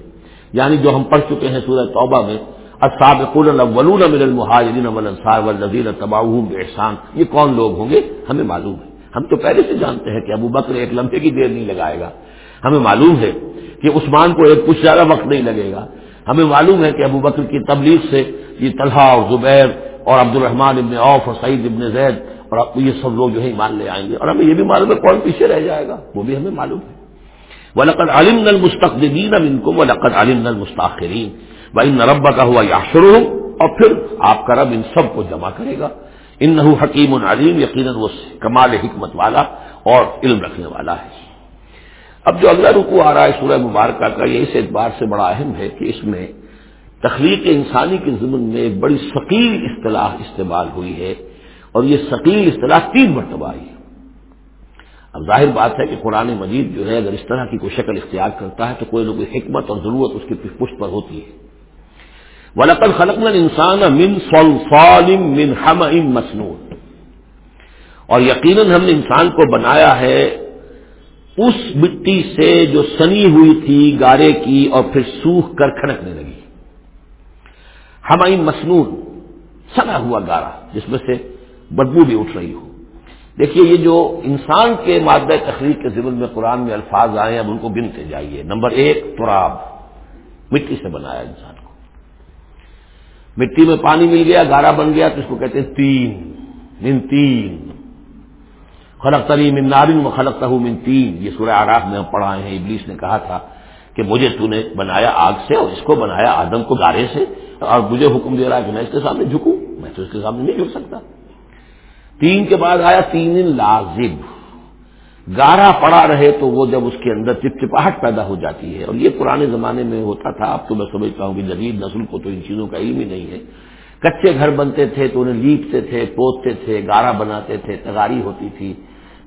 یعنی جو ہم پڑھ چکے ہیں سورہ توبہ میں الاولون من المہاجرین والانصار والذین تبعوهم باحسان یہ کون لوگ ہوں گے؟ ہمیں معلوم ہے. ہم تو پہلے سے جانتے ہیں کہ ابو بکر ایک لمحے کی دیر نہیں لگائے گا. ہمیں معلوم ہے کہ عثمان کو ایک کچھ زیادہ وقت نہیں لگے گا. ہمیں معلوم ہے کہ ابو بکر کی تبلیغ سے یہ طلحہ اور زبیر اور عبد الرحمان ابن اوف اور سعید ابن زید اور یہ سب لوگ جو ہے مان لے آئیں گے. اور ہمیں یہ بھی معلوم ہے کون پیچھے رہ جائے گا. وہ بھی ہمیں معلوم ہے. وہ علم نل مستقدین اب ان کو وہ علم نل مستاخرین بھائی نربا کا ہوا یاشر اور پھر آپ کا رب ان سب کو جمع کرے گا۔ ان نحو حکیم العلیم یقیناً وہ کمال حکمت والا اور علم رکھنے والا ہے۔ اب جو اگلا رکو آ رہا ہے سورہ مبارکہ کا، یہ اس اعتبار سے بڑا اہم ہے کہ اس میں تخلیق انسانی کے ضمن میں بڑی ثقیل اصطلاح استعمال ہوئی ہے اور یہ ثقیل اصطلاح تین مرتبہ آئی ہے۔ اب ظاہر بات ہے کہ قرآن مجید جو ہے، اگر اس طرح کی کوئی شکل اختیار کرتا ہے تو کوئی نہ کوئی حکمت اور ضرورت اس کی پشت پر ہوتی ہے۔ ولقل خلق انسان من من ہم مصنون اور یقیناً ہم نے انسان کو بنایا ہے اس مٹی سے جو سنی ہوئی تھی، گارے کی اور پھر سوکھ کر کھڑکنے لگی۔ ہم مصنون سنا ہوا گارا، جس میں سے بدبو بھی اٹھ رہی ہو۔ دیکھیے، یہ جو انسان کے مادہ تخلیق کے ضمن میں قرآن میں الفاظ آئے اب ان کو گنتے جائیے۔ نمبر ایک، تراب، مٹی سے بنایا انسان۔ مٹی میں پانی مل گیا، گارا بن گیا، تو اس کو کہتے ہیں تین، من تین۔ خلق تری من نارن و خلق من تین۔ یہ سورہ آراف میں ہم پڑھائے ہیں، ابلیس نے کہا تھا کہ مجھے تو نے بنایا آگ سے اور اس کو بنایا آدم کو گارے سے اور مجھے حکم دے رہا ہے کہ میں اس کے سامنے جھکوں، میں تو اس کے سامنے نہیں جھک سکتا۔ تین کے بعد آیا تین لازب۔ گارا پڑا رہے تو وہ جب اس کے اندر چپچپاہٹ پیدا ہو جاتی ہے۔ اور یہ پرانے زمانے میں ہوتا تھا۔ اب تو میں سمجھتا ہوں کہ جدید نسل کو تو ان چیزوں کا علم ہی نہیں ہے۔ کچے گھر بنتے تھے تو انہیں لیپتے تھے پوتتے تھے گارا بناتے تھے تگاری ہوتی تھی۔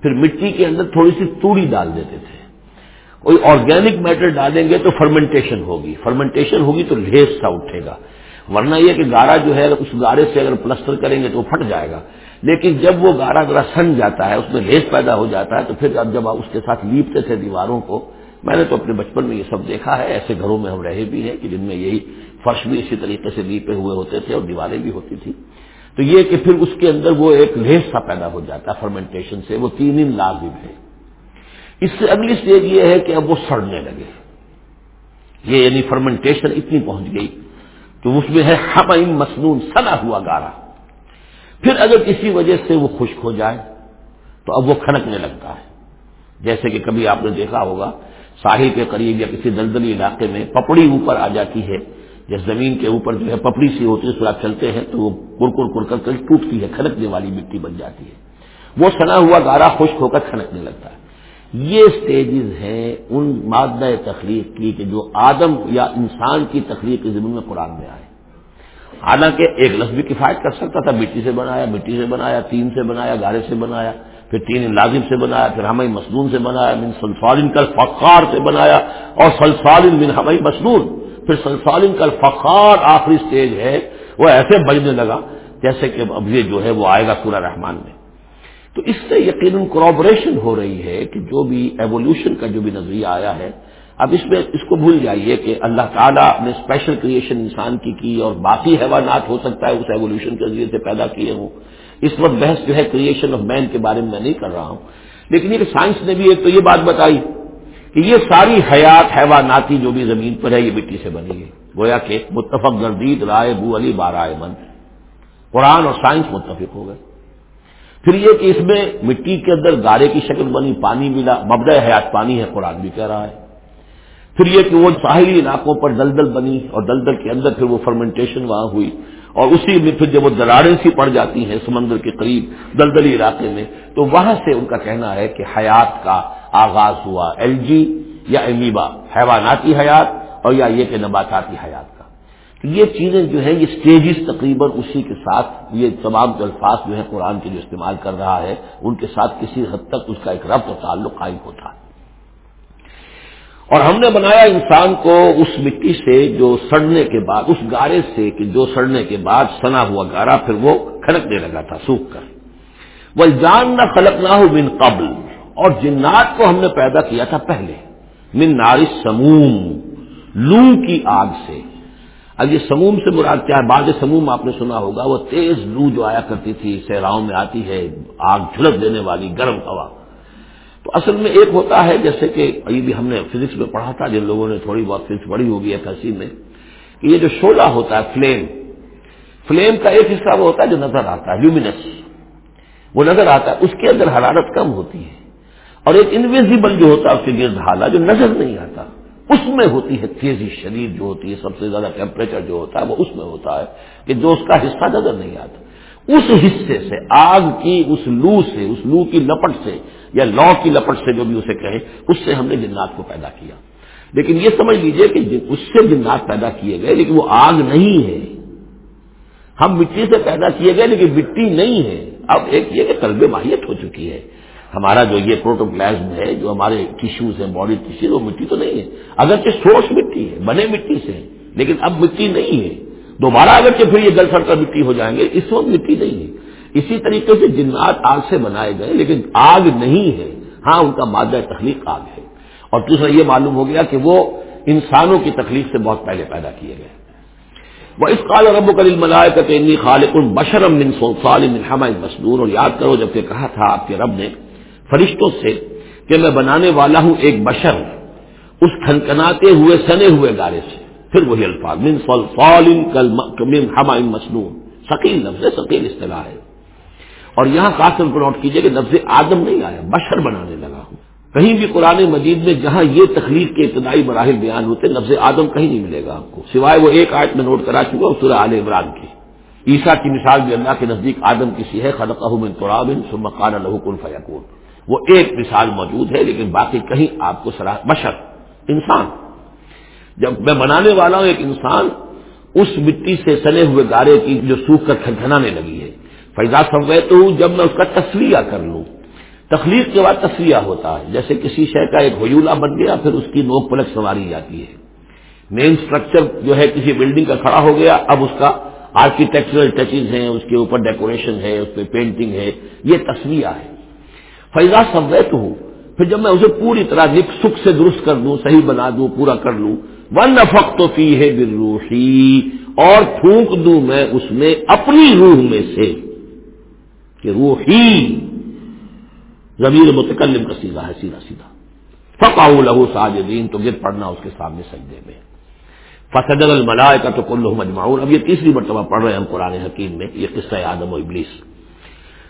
پھر مٹی کے اندر تھوڑی سی توڑی ڈال دیتے تھے۔ کوئی آرگینک میٹر ڈالیں گے تو فرمنٹیشن ہوگی۔ فرمنٹیشن ہوگی تو لیس سا اٹھے گا۔ ورنہ یہ کہ گارا جو ہے، اس گارے سے اگر پلسٹر کریں گے تو وہ پھٹ جائے گا۔ لیکن جب وہ گارا گرا سن جاتا ہے، اس میں ریس پیدا ہو جاتا ہے، تو پھر اب جب آپ اس کے ساتھ لیپتے تھے دیواروں کو، میں نے تو اپنے بچپن میں یہ سب دیکھا ہے، ایسے گھروں میں ہم رہے بھی ہیں کہ جن میں یہی فرش بھی اسی طریقے سے لیپے ہوئے ہوتے تھے اور دیواریں بھی ہوتی تھی تو یہ کہ پھر اس کے اندر وہ ایک ریس سا پیدا ہو جاتا ہے فرمنٹیشن سے، وہ تین دن لازم ہے۔ اس سے اگلی اسٹیج یہ ہے کہ اب وہ سڑنے لگے۔ یہ یعنی فرمنٹیشن اتنی پہنچ گئی کہ اس میں ہے ہم مصنون سنا ہوا گارا۔ پھر اگر کسی وجہ سے وہ خشک ہو جائے، تو اب وہ کھنکنے لگتا ہے۔ جیسے کہ کبھی آپ نے دیکھا ہوگا، ساحل کے قریب یا کسی دلدلی علاقے میں پپڑی اوپر آ جاتی ہے۔ جس زمین کے اوپر جو ہے پپڑی سی ہوتی ہے، اس آپ چلتے ہیں، تو وہ کرکر کرکر کر ٹوٹتی ہے، کھنکنے والی مٹی بن جاتی ہے۔ وہ سنا ہوا گارا خشک ہو کر کھنکنے لگتا ہے۔ یہ سٹیجز ہیں ان مادہ تخلیق کی کہ جو آدم یا انسان کی تخلیق کے زمین میں قرآن میں آئے۔ حالانکہ ایک لفظ بھی کفایت کر سکتا تھا، مٹی سے بنایا، مٹی سے بنایا، تین سے بنایا، گارے سے بنایا، پھر تین لازم سے بنایا، پھر ہمیں مصنون سے بنایا، من سلفالن کل فخار سے بنایا، اور سلفالن من ہمیں مصنون پھر سلفالن کل فخار آخری سٹیج ہے، وہ ایسے بجنے لگا جیسے کہ اب یہ جو ہے وہ آئے گا سورہ رحمان میں۔ تو اس سے یقیناً کرابریشن ہو رہی ہے کہ جو بھی ایوولوشن کا جو بھی نظریہ آیا ہے اب اس میں اس کو بھول جائیے کہ اللہ تعالیٰ نے اسپیشل کریشن انسان کی کی اور باقی حیوانات ہو سکتا ہے اس ایولیوشن کے ذریعے سے پیدا کیے ہوں۔ اس وقت بحث جو ہے کریشن آف مین کے بارے میں میں نہیں کر رہا ہوں۔ لیکن یہ سائنس نے بھی ایک تو یہ بات بتائی کہ یہ ساری حیات حیواناتی جو بھی زمین پر ہے، یہ مٹی سے بنی ہے۔ گویا کہ متفق گردید رائے بو علی بارائے بند قرآن اور سائنس متفق ہو گئے۔ پھر یہ کہ اس میں مٹی کے اندر گارے کی شکل بنی، پانی ملا مبدع حیات پانی ہے، قرآن بھی کہہ رہا ہے۔ پھر یہ کہ وہ ساحلی علاقوں پر دلدل بنی اور دلدل کے اندر پھر وہ فرمنٹیشن وہاں ہوئی اور اسی میں پھر جب وہ دراڑیں سی پڑ جاتی ہیں سمندر کے قریب دلدلی علاقے میں، تو وہاں سے ان کا کہنا ہے کہ حیات کا آغاز ہوا ایل جی یا امیبا حیواناتی حیات اور یا یہ کہ نباتاتی حیات کا۔ تو یہ چیزیں جو ہیں، یہ سٹیجز تقریباً اسی کے ساتھ، یہ تمام جو الفاظ جو ہے قرآن کے جو استعمال کر رہا ہے، ان کے ساتھ کسی حد تک اس کا ایک ربط و تعلق قائم ہوتا ہے۔ اور ہم نے بنایا انسان کو اس مٹی سے جو سڑنے کے بعد، اس گارے سے کہ جو سڑنے کے بعد سنا ہوا گارا، پھر وہ کھڑکنے لگا تھا، سوکھ کر۔ وہ جان نہ خلق نہ ہو من قبل۔ اور جنات کو ہم نے پیدا کیا تھا پہلے۔ من نارس سموم لو کی آگ سے۔ اب یہ سموم سے مراد کیا ہے؟ بعض سموم آپ نے سنا ہوگا، وہ تیز لو جو آیا کرتی تھی، صحراؤں میں آتی ہے، آگ جھلک دینے والی، گرم ہوا۔ تو اصل میں ایک ہوتا ہے جیسے کہ یہ بھی ہم نے فزکس میں پڑھا تھا، جن لوگوں نے تھوڑی بہت فزکس پڑھی ہوگی ہے میں، کہ یہ جو شولہ ہوتا ہے فلیم فلیم کا ایک حصہ وہ ہوتا ہے جو نظر آتا ہے لومینس وہ نظر آتا ہے، اس کے اندر حرارت کم ہوتی ہے۔ اور ایک انویزیبل جو ہوتا ہے، اس کے گرد حالہ جو نظر نہیں آتا، اس میں ہوتی ہے تیزی شریر جو ہوتی ہے، سب سے زیادہ ٹیمپریچر جو ہوتا ہے، وہ اس میں ہوتا ہے کہ جو اس کا حصہ نظر نہیں آتا۔ اس حصے سے، آگ کی، اس لو سے، اس لو کی لپٹ سے یا لو کی لپٹ سے جو بھی اسے کہے، اس سے ہم نے جنات کو پیدا کیا۔ لیکن یہ سمجھ لیجیے کہ اس سے جنات پیدا کیے گئے، لیکن وہ آگ نہیں ہے۔ ہم مٹی سے پیدا کیے گئے، لیکن مٹی نہیں ہے۔ اب ایک یہ کہ قلب ماہیت ہو چکی ہے۔ ہمارا جو یہ پروٹوپلازم ہے، جو ہمارے ٹیشوز ہیں باڈی ٹیشوز وہ مٹی تو نہیں ہے۔ اگرچہ سورس مٹی ہے، بنے مٹی سے، لیکن اب مٹی نہیں ہے۔ دوبارہ اگرچہ پھر یہ گل سڑ کر مٹی ہو جائیں گے، اس وقت مٹی نہیں ہے۔ اسی طریقے سے جنات آگ سے بنائے گئے، لیکن آگ نہیں ہے۔ ہاں ان کا مادہ تخلیق آگ ہے۔ اور دوسرا یہ معلوم ہو گیا کہ وہ انسانوں کی تکلیف سے بہت پہلے پیدا کیے گئے۔ وہ اس قال رب کل ملائے کرتے خالق بشرم بن سوفال مسنور۔ اور یاد کرو، جبکہ کہا تھا آپ کے رب نے فرشتوں سے کہ میں بنانے والا ہوں ایک بشر، اس کھنکناتے ہوئے، سنے ہوئے گارے سے۔ پھر وہی الفاظ، من من مصنوع ثقیل لفظ ثقیل اصطلاح ہے۔ اور یہاں خاص طور پر نوٹ کیجیے کہ لفظ آدم نہیں آیا، بشر بنانے لگا ہوں۔ کہیں بھی قرآن مجید میں جہاں یہ تخلیق کے ابتدائی مراحل بیان ہوتے لفظ آدم کہیں نہیں ملے گا آپ کو۔ سوائے وہ ایک آیت میں نوٹ کرا چکا سورہ عال عمران کی۔ عیسیٰ کی مثال بھی اللہ کے نزدیک آدم کسی ہے خلق من تراب ثم قال له كن فيكون وہ ایک مثال موجود ہے، لیکن باقی کہیں آپ کو سراہ بشر، انسان۔ جب میں بنانے والا ہوں، ایک انسان اس مٹی سے سنے ہوئے گارے کی جو سوکھ کر کھنکھنانے لگی ہے فیضا سموے تو جب میں اس کا تصویہ کر لوں۔ تخلیق کے بعد تصویہ ہوتا ہے۔ جیسے کسی شے کا ایک ہویولہ بن گیا، پھر اس کی نوک پلک سنواری جاتی ہے۔ مین اسٹرکچر جو ہے، کسی بلڈنگ کا کھڑا ہو گیا، اب اس کا آرکیٹیکچرل ٹچز ہیں، اس کے اوپر ڈیکوریشن ہے، اس پہ پینٹنگ ہے۔ یہ تصویہ ہے۔ فیضا سویت ہوں پھر جب میں اسے پوری طرح نک سکھ سے درست کر دوں، صحیح بنا دوں، پورا کر لوں ون نفق تو فی ہے روحی اور پھونک دوں میں اس میں اپنی روح میں سے۔ کہ روحی زمین متکلم کا سیدھا ہے، سیدھا سیدھا۔ فقا لہو ساجدین، تو گر پڑنا اس کے سامنے سجدے میں۔ فصد الملائے کا تو کل مجمعون اب یہ تیسری مرتبہ پڑھ رہے ہیں ہم قرآن حکیم میں، یہ قصہ آدم و ابلیس۔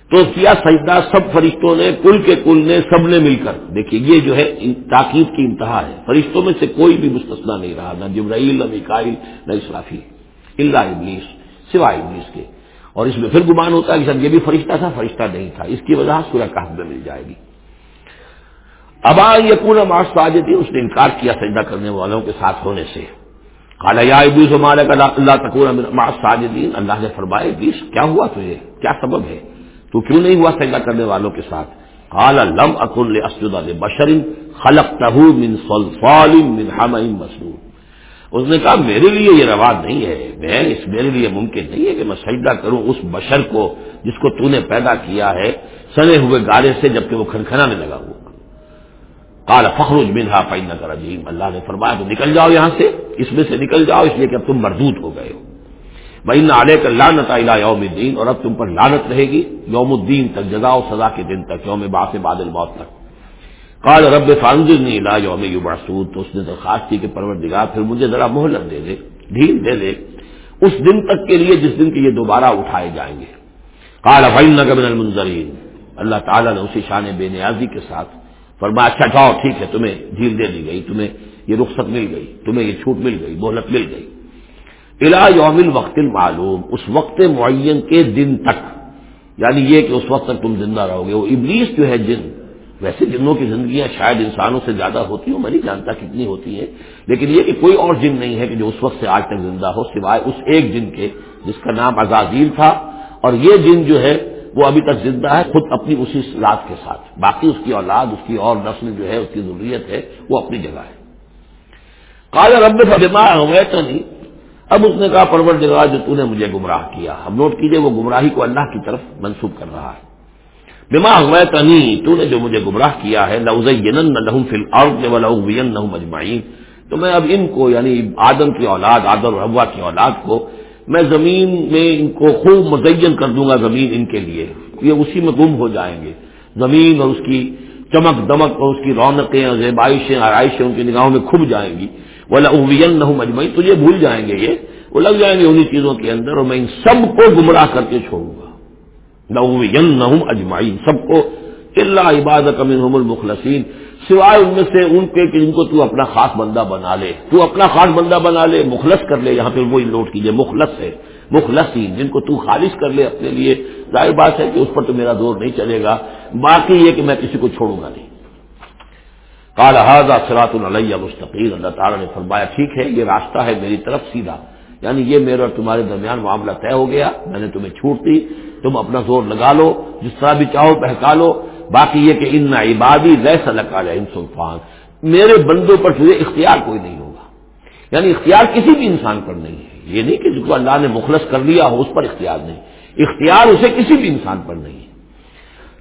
تو کیا سجدہ سب فرشتوں نے، کل کے کل نے، سب نے مل کر۔ دیکھیے، یہ جو ہے تاکید کی انتہا ہے۔ فرشتوں میں سے کوئی بھی مستثنا نہیں رہا، نہ جبرائیل، نہ مکائل نہ اسرافی اللہ ابلیس سوائے ابلیس کے۔ اور اس میں پھر گمان ہوتا ہے کہ سر یہ بھی فرشتہ تھا، فرشتہ نہیں تھا۔ اس کی وجہ سورہ کہف میں مل جائے گی۔ ابا یقون مارس تھی اس نے انکار کیا سجدہ کرنے والوں کے ساتھ ہونے سے۔ یا ابلیس و مالک اللہ تکون مارس ساجدین۔ اللہ نے فرمائے ابلیس، کیا ہوا تجھے؟ کیا سبب ہے؟ تو کیوں نہیں ہوا سجدہ کرنے والوں کے ساتھ؟ قال، لم اکن اسجد لبشر خلقته من صلصال من حمأ مسنون۔ اس نے کہا، میرے لیے یہ رواج نہیں ہے۔ میں اس میرے لیے ممکن نہیں ہے کہ میں سجدہ کروں اس بشر کو جس کو تو نے پیدا کیا ہے سنے ہوئے گارے سے جبکہ وہ کھنکھنانے لگا ہوا۔ کال فخر منہا فائنہ کا رجیم اللہ نے فرمایا، تو نکل جاؤ یہاں سے۔ اس میں سے نکل جاؤ، اس لیے کہ اب تم مردود ہو گئے ہو۔ بہن علیہ کا لانت آئلہ یوم الدین اور اب تم پر لانت رہے گی یوم الدین تک جزا و سزا کے دن تک، یوم باس بادل موت تک۔ قال رب فانزر نہیں لا یوم تو اس نے درخواست کی کہ پرور دگا پھر مجھے ذرا مہلت دے دے، ڈھیل دے دے، اس دن تک کے لیے جس دن کے یہ دوبارہ اٹھائے جائیں گے۔ قال فائن من المنظرین اللہ تعالیٰ نے اسی شان بے نیازی کے ساتھ فرمایا اچھا جاؤ، ٹھیک ہے، تمہیں ڈھیل دے دی گئی، تمہیں یہ رخصت مل گئی، تمہیں یہ چھوٹ مل گئی، مہلت مل گئی۔ الا یوم الوقت معلوم اس وقت معین کے دن تک یعنی یہ کہ اس وقت تک تم زندہ رہو گے۔ وہ ابلیس جو ہے جن ویسے جنوں کی زندگیاں شاید انسانوں سے زیادہ ہوتی ہوں، میں نہیں جانتا کتنی ہوتی ہیں، لیکن یہ کہ کوئی اور جن نہیں ہے کہ جو اس وقت سے آج تک زندہ ہو، سوائے اس ایک جن کے جس کا نام ازازیل تھا۔ اور یہ جن جو ہے، وہ ابھی تک زندہ ہے، خود اپنی اسی لاد کے ساتھ۔ باقی اس کی اولاد، اس کی اور نسل جو ہے، اس کی ضروریت ہے، وہ اپنی جگہ ہے۔ کالا رب فما تو نہیں اب اس نے کہا پرور جگہ جو تو نے مجھے گمراہ کیا۔ اب نوٹ کیجیے، وہ گمراہی کو اللہ کی طرف منسوخ کر رہا ہے۔ بما ہوئے تنی تو نے جو مجھے گمراہ کیا ہے لہم فل اور مجمعین تو میں اب ان کو یعنی آدم کی اولاد، آدم روا کی اولاد کو، میں زمین میں ان کو خوب مزین کر دوں گا زمین ان کے لیے۔ یہ اسی میں گم ہو جائیں گے۔ زمین اور اس کی چمک دمک اور اس کی رونقیں اور زیبائشیں، آرائشیں ان کی نگاہوں میں کھب جائیں گی۔ وہ لوین نہ مجمعی تو یہ بھول جائیں گے، یہ۔ وہ لگ جائیں گے انہیں چیزوں کے اندر اور میں ان سب کو گمراہ کر کے چھوڑوں گا۔ نہ سب کو اللہ عبادت المخلصین سوائے ان میں سے ان کے کہ جن کو تو اپنا خاص بندہ بنا لے، تو اپنا خاص بندہ بنا لے، مخلص کر لے، یہاں پہ وہی نوٹ کیجیے، مخلص ہے مخلص جن کو تو خالص کر لے اپنے لیے۔ ظاہر بات ہے کہ اس پر تو میرا زور نہیں چلے گا، باقی یہ کہ میں کسی کو چھوڑوں گا نہیں۔ کال حاضہ سرات العلیہ مستقیر اللہ تعالیٰ نے فرمایا، ٹھیک ہے، یہ راستہ ہے میری طرف سیدھا۔ یعنی یہ میرے اور تمہارے درمیان معاملہ طے ہو گیا، میں نے تمہیں چھوٹ دی۔ تم اپنا زور لگا لو، جس طرح بھی چاہو بہکا لو۔ باقی یہ کہ ان عبادی ریس لکا ان سلفان میرے بندوں پر تجھے اختیار کوئی نہیں ہوگا۔ یعنی اختیار کسی بھی انسان پر نہیں ہے۔ یہ نہیں کہ جس کو اللہ نے مخلص کر لیا ہو، اس پر اختیار نہیں۔ اختیار اسے کسی بھی انسان پر نہیں ہے۔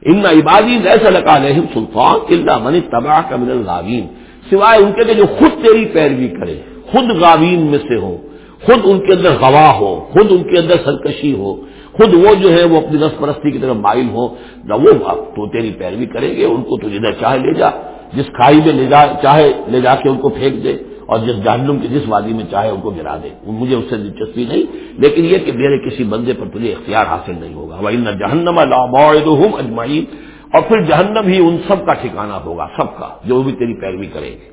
ان عبادی ریس لکا سلطان اللہ من تباہ کا من الغاوین۔ سوائے ان کے جو خود تیری پیروی کرے، خود غاوین میں سے ہو، خود ان کے اندر گواہ ہو، خود ان کے اندر سرکشی ہو۔ خود وہ جو ہے وہ اپنی دس پرستی کی طرف مائل ہو، نہ وہ تو تیری پیروی کریں گے، ان کو تو جدھر چاہے لے جا، جس کھائی میں لے جا، چاہے لے جا کے ان کو پھینک دے، اور جس جہنم کی جس وادی میں چاہے ان کو گرا دے۔ مجھے اس سے دلچسپی نہیں، لیکن یہ کہ میرے کسی بندے پر تجھے اختیار حاصل نہیں ہوگا۔ وہ ان جہنم ہوں اجمعین اور پھر جہنم ہی ان سب کا ٹھکانا ہوگا، سب کا، جو بھی تیری پیروی کریں گے۔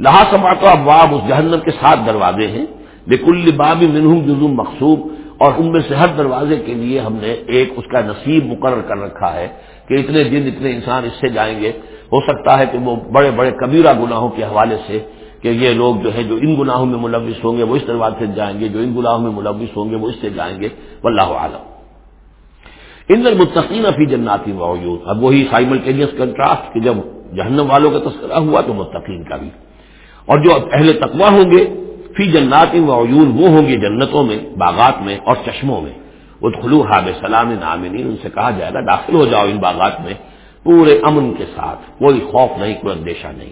لہا سما تو اس جہنم کے ساتھ دروازے ہیں۔ بکل باب منہم جزم مقصوب۔ اور ان میں سے ہر دروازے کے لیے ہم نے ایک اس کا نصیب مقرر کر رکھا ہے کہ اتنے دن اتنے انسان اس سے جائیں گے۔ ہو سکتا ہے کہ وہ بڑے بڑے کبیرہ گناہوں کے حوالے سے کہ یہ لوگ جو ہے جو ان گناہوں میں ملوث ہوں گے وہ اس دروازے سے جائیں گے، جو ان گناہوں میں ملوث ہوں گے وہ اس سے جائیں گے۔ واللہ عالم ان المتقین فی جناتی موجود اب وہی سائملٹینیس کنٹراسٹ کہ جب جہنم والوں کا تذکرہ ہوا تو متقین کا بھی۔ اور جو اہل تقوا ہوں گے فی جنات و عیون وہ ہوں گے جنتوں میں، باغات میں اور چشموں میں۔ وہ خلو حاب سلام نامنی ان سے کہا جائے گا، داخل ہو جاؤ ان باغات میں، پورے امن کے ساتھ، کوئی خوف نہیں، کوئی اندیشہ نہیں۔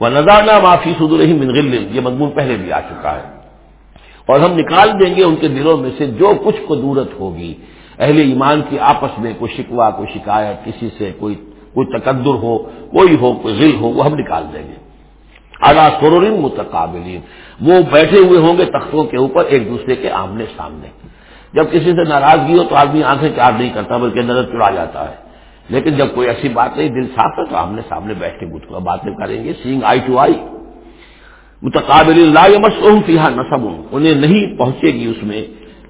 وہ نظانہ معافی سدر ہی منغل یہ مضمون پہلے بھی آ چکا ہے۔ اور ہم نکال دیں گے ان کے دلوں میں سے جو کچھ قدورت ہوگی۔ اہل ایمان کی آپس میں کوئی شکوہ، کوئی شکایت، کسی سے کوئی کوئی تقدر ہو، کوئی ہو، کوئی غل ہو، وہ ہم نکال دیں گے۔ اعلیٰ سرورن متقابلین وہ بیٹھے ہوئے ہوں گے تختوں کے اوپر ایک دوسرے کے آمنے سامنے۔ جب کسی سے ناراضگی ہو تو آدمی آنکھیں چار نہیں کرتا، بلکہ نظر چڑا جاتا ہے۔ لیکن جب کوئی ایسی بات نہیں، دل صاف ہے تو آمنے سامنے بیٹھ کے گٹکا باتیں کریں گے سینگ آئی ٹو آئی متقابل اللہ مسلم فیحا نصب، انہیں نہیں پہنچے گی اس میں۔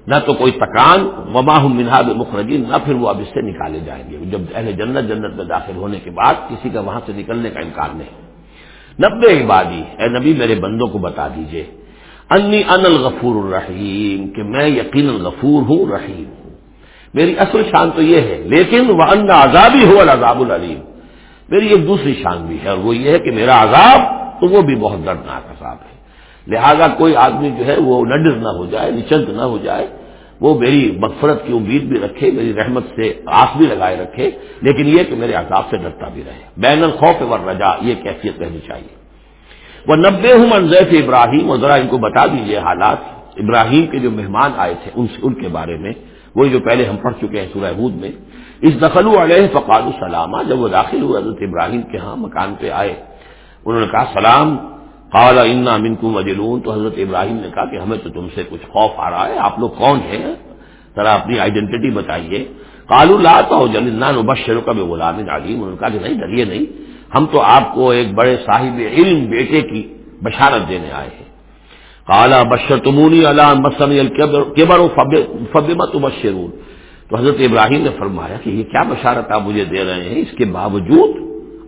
نہ تو کوئی تکان، وما ہوں منہاد مخرجین نہ پھر وہ اب اس سے نکالے جائیں گے۔ جب اہل جنت جنت میں داخل ہونے کے بعد کسی کا وہاں سے نکلنے کا امکان نہیں۔ نبے عبادی اے نبی، میرے بندوں کو بتا دیجیے۔ انی ان الغفور الرحیم، کہ میں یقین الغفور ہوں، رحیم ہوں۔ میری اصل شان تو یہ ہے، لیکن وہ ان عذابی ہو العذاب العلیم میری ایک دوسری شان بھی ہے، اور وہ یہ ہے کہ میرا عذاب تو وہ بھی بہت دردناک عذاب ہے۔ لہذا کوئی آدمی جو ہے وہ نڈر نہ ہو جائے نچند نہ ہو جائے وہ میری مغفرت کی امید بھی رکھے، میری رحمت سے آس بھی لگائے رکھے، لیکن یہ کہ میرے عذاب سے ڈرتا بھی رہے۔ بین الخوف و رجا یہ کیفیت رہنی چاہیے۔ وہ نبے ہوں منظیف ابراہیم اور ذرا ان کو بتا دیجیے حالات۔ ابراہیم کے جو مہمان آئے تھے، ان ان کے بارے میں، وہی جو پہلے ہم پڑھ چکے ہیں سورہ حود میں۔ اس دخل علیہ فقاد السلامہ جب وہ داخل ہوئے، حضرت ابراہیم کے ہاں مکان پہ آئے، انہوں نے کہا، سلام قال انا منکم وجلون تو حضرت ابراہیم نے کہا کہ ہمیں تو تم سے کچھ خوف آ رہا ہے، آپ لوگ کون ہیں؟ ذرا اپنی آئیڈینٹی بتائیے۔ کالو لا تو جلنا نبشر کا بھی غلام علیم انہوں نے کہا کہ نہیں، ڈریے نہیں۔ ہم تو آپ کو ایک بڑے صاحب علم بیٹے کی بشارت دینے آئے ہیں۔ کالا بشر تمونی اللہ مسم البر فبمت بشرون تو حضرت ابراہیم نے فرمایا کہ یہ کیا بشارت آپ مجھے دے رہے ہیں؟ اس کے باوجود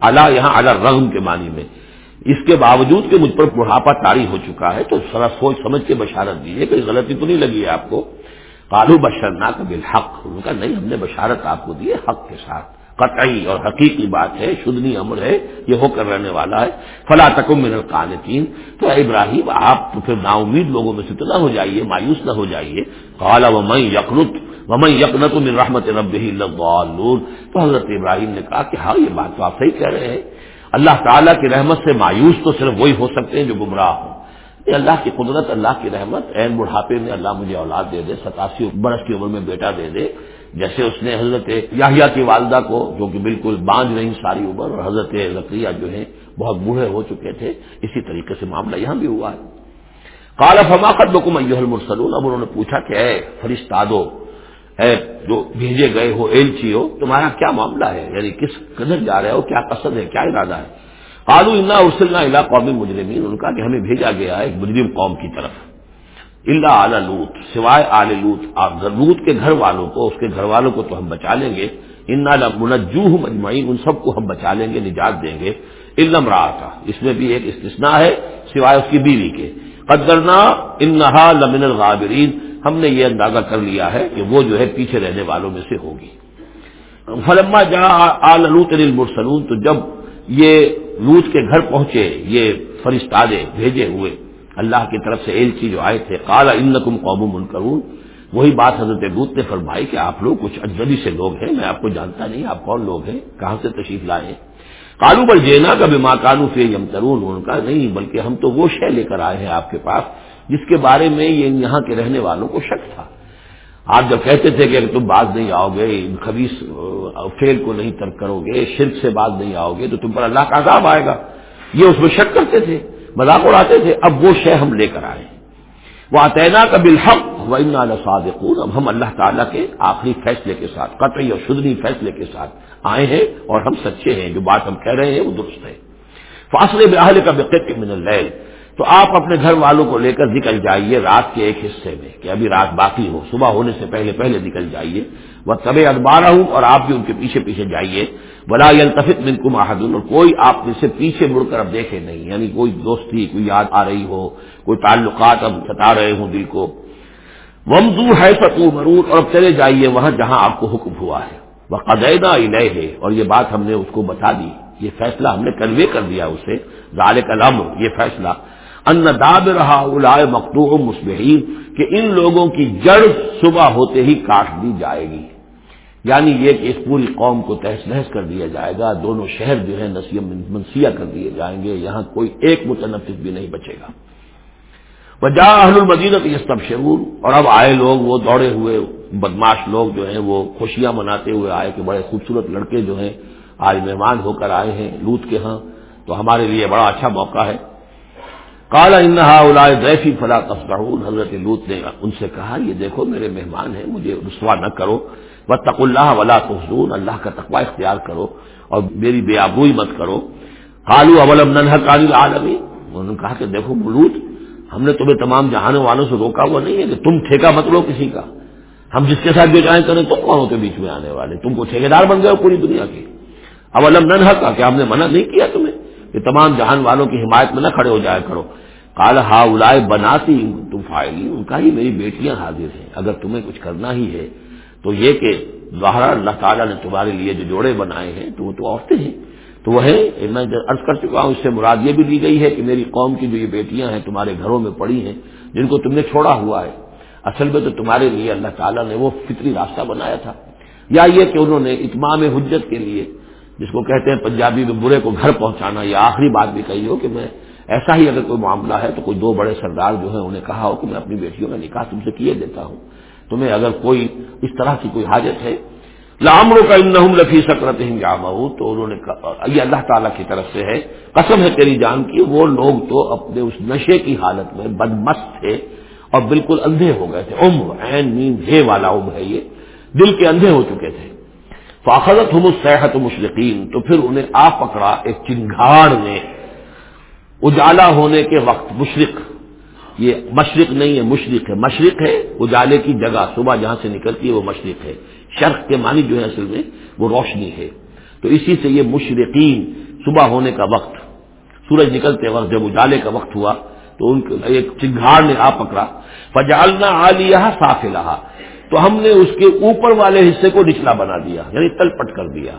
اللہ یہاں اللہ رغم کے معنی میں۔ اس کے باوجود کہ مجھ پر بڑھاپا تاری ہو چکا ہے، تو ذرا سوچ سمجھ کے بشارت دیجیے کوئی غلطی تو نہیں لگی ہے آپ کو؟ کالو بشرنا کا بالحق ان کا نہیں، ہم نے بشارت آپ کو دی ہے حق کے ساتھ۔ قطعی اور حقیقی بات ہے، شدنی امر ہے، یہ ہو کر رہنے والا ہے۔ فلا تکم من القانتین۔ تو ابراہیم، آپ تو پھر نا امید لوگوں میں سے تو نہ ہو جائیے، مایوس نہ ہو جائیے۔ کالا و میں یقنت و یقنت من رحمت رب تو حضرت ابراہیم نے کہا کہ ہاں یہ بات تو آپ صحیح کہہ رہے ہیں۔ اللہ تعالیٰ کی رحمت سے مایوس تو صرف وہی ہو سکتے ہیں جو گمراہ ہوں۔ یہ اللہ کی قدرت، اللہ کی رحمت عین بڑھاپے میں اللہ مجھے اولاد دے دے، ستاسی برس کی عمر میں بیٹا دے دے۔ جیسے اس نے حضرت یاہیا کی والدہ کو، جو کہ بالکل بانج رہی ساری عمر، اور حضرت ذکریہ جو ہیں، بہت بوڑھے ہو چکے تھے۔ اسی طریقے سے معاملہ یہاں بھی ہوا ہے۔ کالا فماقت بکم المرسلون؟ اب انہوں نے پوچھا کہ، اے فرشتادو اے جو بھیجے گئے ہو ایلچی ہو، تمہارا کیا معاملہ ہے؟ یعنی کس قدر جا رہے ہو، کیا قصد ہے، کیا ارادہ ہے؟ کالو انا ارسلنا اللہ قومی مجرمین، ان کا کہ ہمیں بھیجا گیا ہے ایک مجرم قوم کی طرف۔ اللہ اعلی لوت سوائے آل لوت آپ لوت کے گھر والوں کو، اس کے گھر والوں کو تو ہم بچا لیں گے۔ ان منجو مجمعین ان سب کو ہم بچا لیں گے، نجات دیں گے۔ علم رہا تھا اس میں بھی ایک استثناء ہے، سوائے اس کی بیوی کے۔ قدرنا انہا لمن الغابرین ہم نے یہ اندازہ کر لیا ہے کہ وہ جو ہے پیچھے رہنے والوں میں سے ہوگی۔ فلما جا آل لوت المرسلون تو جب یہ لوت کے گھر پہنچے، یہ فرشتادے بھیجے ہوئے، اللہ کی طرف سے ایلچی جو آئے تھے کالا ان کم قوم منکرون۔ وہی بات حضرت لوت نے فرمائی کہ آپ لوگ کچھ اجنبی سے لوگ ہیں، میں آپ کو جانتا نہیں، آپ کون لوگ ہیں، کہاں سے تشریف لائے کالو بل جینا کا بھی ماں کالو سے یم ترون ان کا نہیں، بلکہ ہم تو وہ شے لے کر آئے ہیں آپ کے پاس جس کے بارے میں یہ یہاں کے رہنے والوں کو شک تھا۔ آپ جب کہتے تھے کہ اگر تم باز نہیں آؤ گے خبیص فیل کو نہیں ترک کرو گے، شرک سے باز نہیں آؤ گے، تو تم پر اللہ کا عذاب آئے گا۔ یہ اس میں شک کرتے تھے، مذاق اڑاتے تھے۔ اب وہ شے ہم لے کر آئے وہ آتینا کا بالحق و صادقون اب ہم اللہ تعالیٰ کے آخری فیصلے کے ساتھ، قطعی اور شدنی فیصلے کے ساتھ آئے ہیں اور ہم سچے ہیں۔ جو بات ہم کہہ رہے ہیں وہ درست ہے۔ فاصلے بحال کا بقت من اللیل تو آپ اپنے گھر والوں کو لے کر نکل جائیے رات کے ایک حصے میں کہ ابھی رات باقی ہو، صبح ہونے سے پہلے پہلے نکل جائیے۔ وہ طبع ادبارہ ہوں اور آپ بھی ان کے پیچھے پیچھے جائیے۔ بلا التفت من کو محدود اور کوئی آپ سے پیچھے مڑ کر اب دیکھے نہیں یعنی کوئی دوستی، کوئی یاد آ رہی ہو، کوئی تعلقات اب ستا رہے ہوں دل کو۔ ومزو ہے فتو مرور اور اب چلے جائیے وہاں جہاں آپ کو حکم ہوا ہے۔ وہ قدیدہ الہ ہے اور یہ بات ہم نے اس کو بتا دی، یہ فیصلہ ہم نے کنوے کر دیا اسے۔ ذالک الامر، یہ فیصلہ۔ ان داب رہا الاائے مقدوع مسبحین کہ ان لوگوں کی جڑ صبح ہوتے ہی کاٹ دی جائے گی۔ یعنی یہ کہ اس پوری قوم کو تحس نحس کر دیا جائے گا، دونوں شہر جو ہے نسیم منسیہ کر دیے جائیں گے، یہاں کوئی ایک متنفذ بھی نہیں بچے گا۔ وجا اہل المدینت یہ سب شعور اور اب آئے لوگ، وہ دوڑے ہوئے بدماش لوگ جو ہیں، وہ خوشیاں مناتے ہوئے آئے کہ بڑے خوبصورت لڑکے جو ہیں، آج مہمان ہو کر آئے ہیں لوت کے ہاں تو ہمارے لیے بڑا اچھا موقع ہے۔ کالا انہا اولائے ضیفی فلا تصبحون حضرت لوت نے ان سے کہا، یہ دیکھو میرے مہمان ہیں، مجھے رسوا نہ کرو۔ و تق اللہ ولا تحزون اللہ کا تقوا اختیار کرو اور میری بے آبوئی مت کرو۔ کالو اولم ننہ کال عالمی انہوں نے کہا کہ دیکھو ملوت ہم نے تمہیں تمام جہانوں والوں سے روکا ہوا نہیں ہے کہ تم ٹھیکہ مت لو کسی کا۔ ہم جس کے ساتھ جو چاہیں کریں، تم کون ہوتے بیچ میں آنے والے۔ تم کو ٹھیکیدار بن گئے ہو پوری دنیا کے۔ اولم ننہ کا کہ ہم نے منع نہیں کیا تمہیں؟ کہ تمام جہان والوں کی حمایت میں نہ کھڑے ہو جایا کرو۔ کال ہا اولائے بناتی تم فائلی ان کا ہی میری بیٹیاں حاضر ہیں۔ اگر تمہیں کچھ کرنا ہی ہے تو یہ کہ ظاہر اللہ تعالیٰ نے تمہارے لیے جو جوڑے بنائے ہیں تو وہ تو عورتیں ہیں۔ تو وہ ہے میں عرض کر چکا ہوں، اس سے مراد یہ بھی لی گئی ہے کہ میری قوم کی جو یہ بیٹیاں ہیں تمہارے گھروں میں پڑی ہیں، جن کو تم نے چھوڑا ہوا ہے۔ اصل میں تو تمہارے لیے اللہ تعالیٰ نے وہ فطری راستہ بنایا تھا۔ یا یہ کہ انہوں نے اتمام حجت کے لیے جس کو کہتے ہیں پنجابی میں برے کو گھر پہنچانا یا آخری بات بھی کہی ہو کہ میں ایسا ہی اگر کوئی معاملہ ہے تو کوئی دو بڑے سردار جو ہیں انہیں کہا ہو کہ میں اپنی بیٹیوں کا نکاح تم سے کیے دیتا ہوں۔ تمہیں اگر کوئی اس طرح کی کوئی حاجت ہے لامروں کا ان لفی سکرت جامع تو انہوں نے یہ اللہ تعالیٰ کی طرف سے ہے۔ قسم ہے تیری جان کی، وہ لوگ تو اپنے اس نشے کی حالت میں بدمست تھے اور بالکل اندھے ہو گئے تھے۔ ام عین نیم ہے والا ام ہے یہ۔ دل کے اندھے ہو چکے تھے۔ فاخذت ہم صحت مشرقین تو پھر انہیں آ پکڑا ایک چنگاڑ نے، اجالا ہونے کے وقت مشرق، یہ مشرق نہیں ہے، مشرق ہے مشرق ہے، اجالے کی جگہ، صبح جہاں سے نکلتی ہے وہ مشرق ہے، شرق کے معنی جو ہے اصل میں وہ روشنی ہے، تو اسی سے یہ مشرقین صبح ہونے کا وقت، سورج نکلتے وقت جب اجالے کا وقت ہوا، تو ان ایک چنگھاڑ نے آ پکڑا فجالنا آ لیا صاف رہا تو ہم نے اس کے اوپر والے حصے کو نچلا بنا دیا یعنی تل پٹ کر دیا۔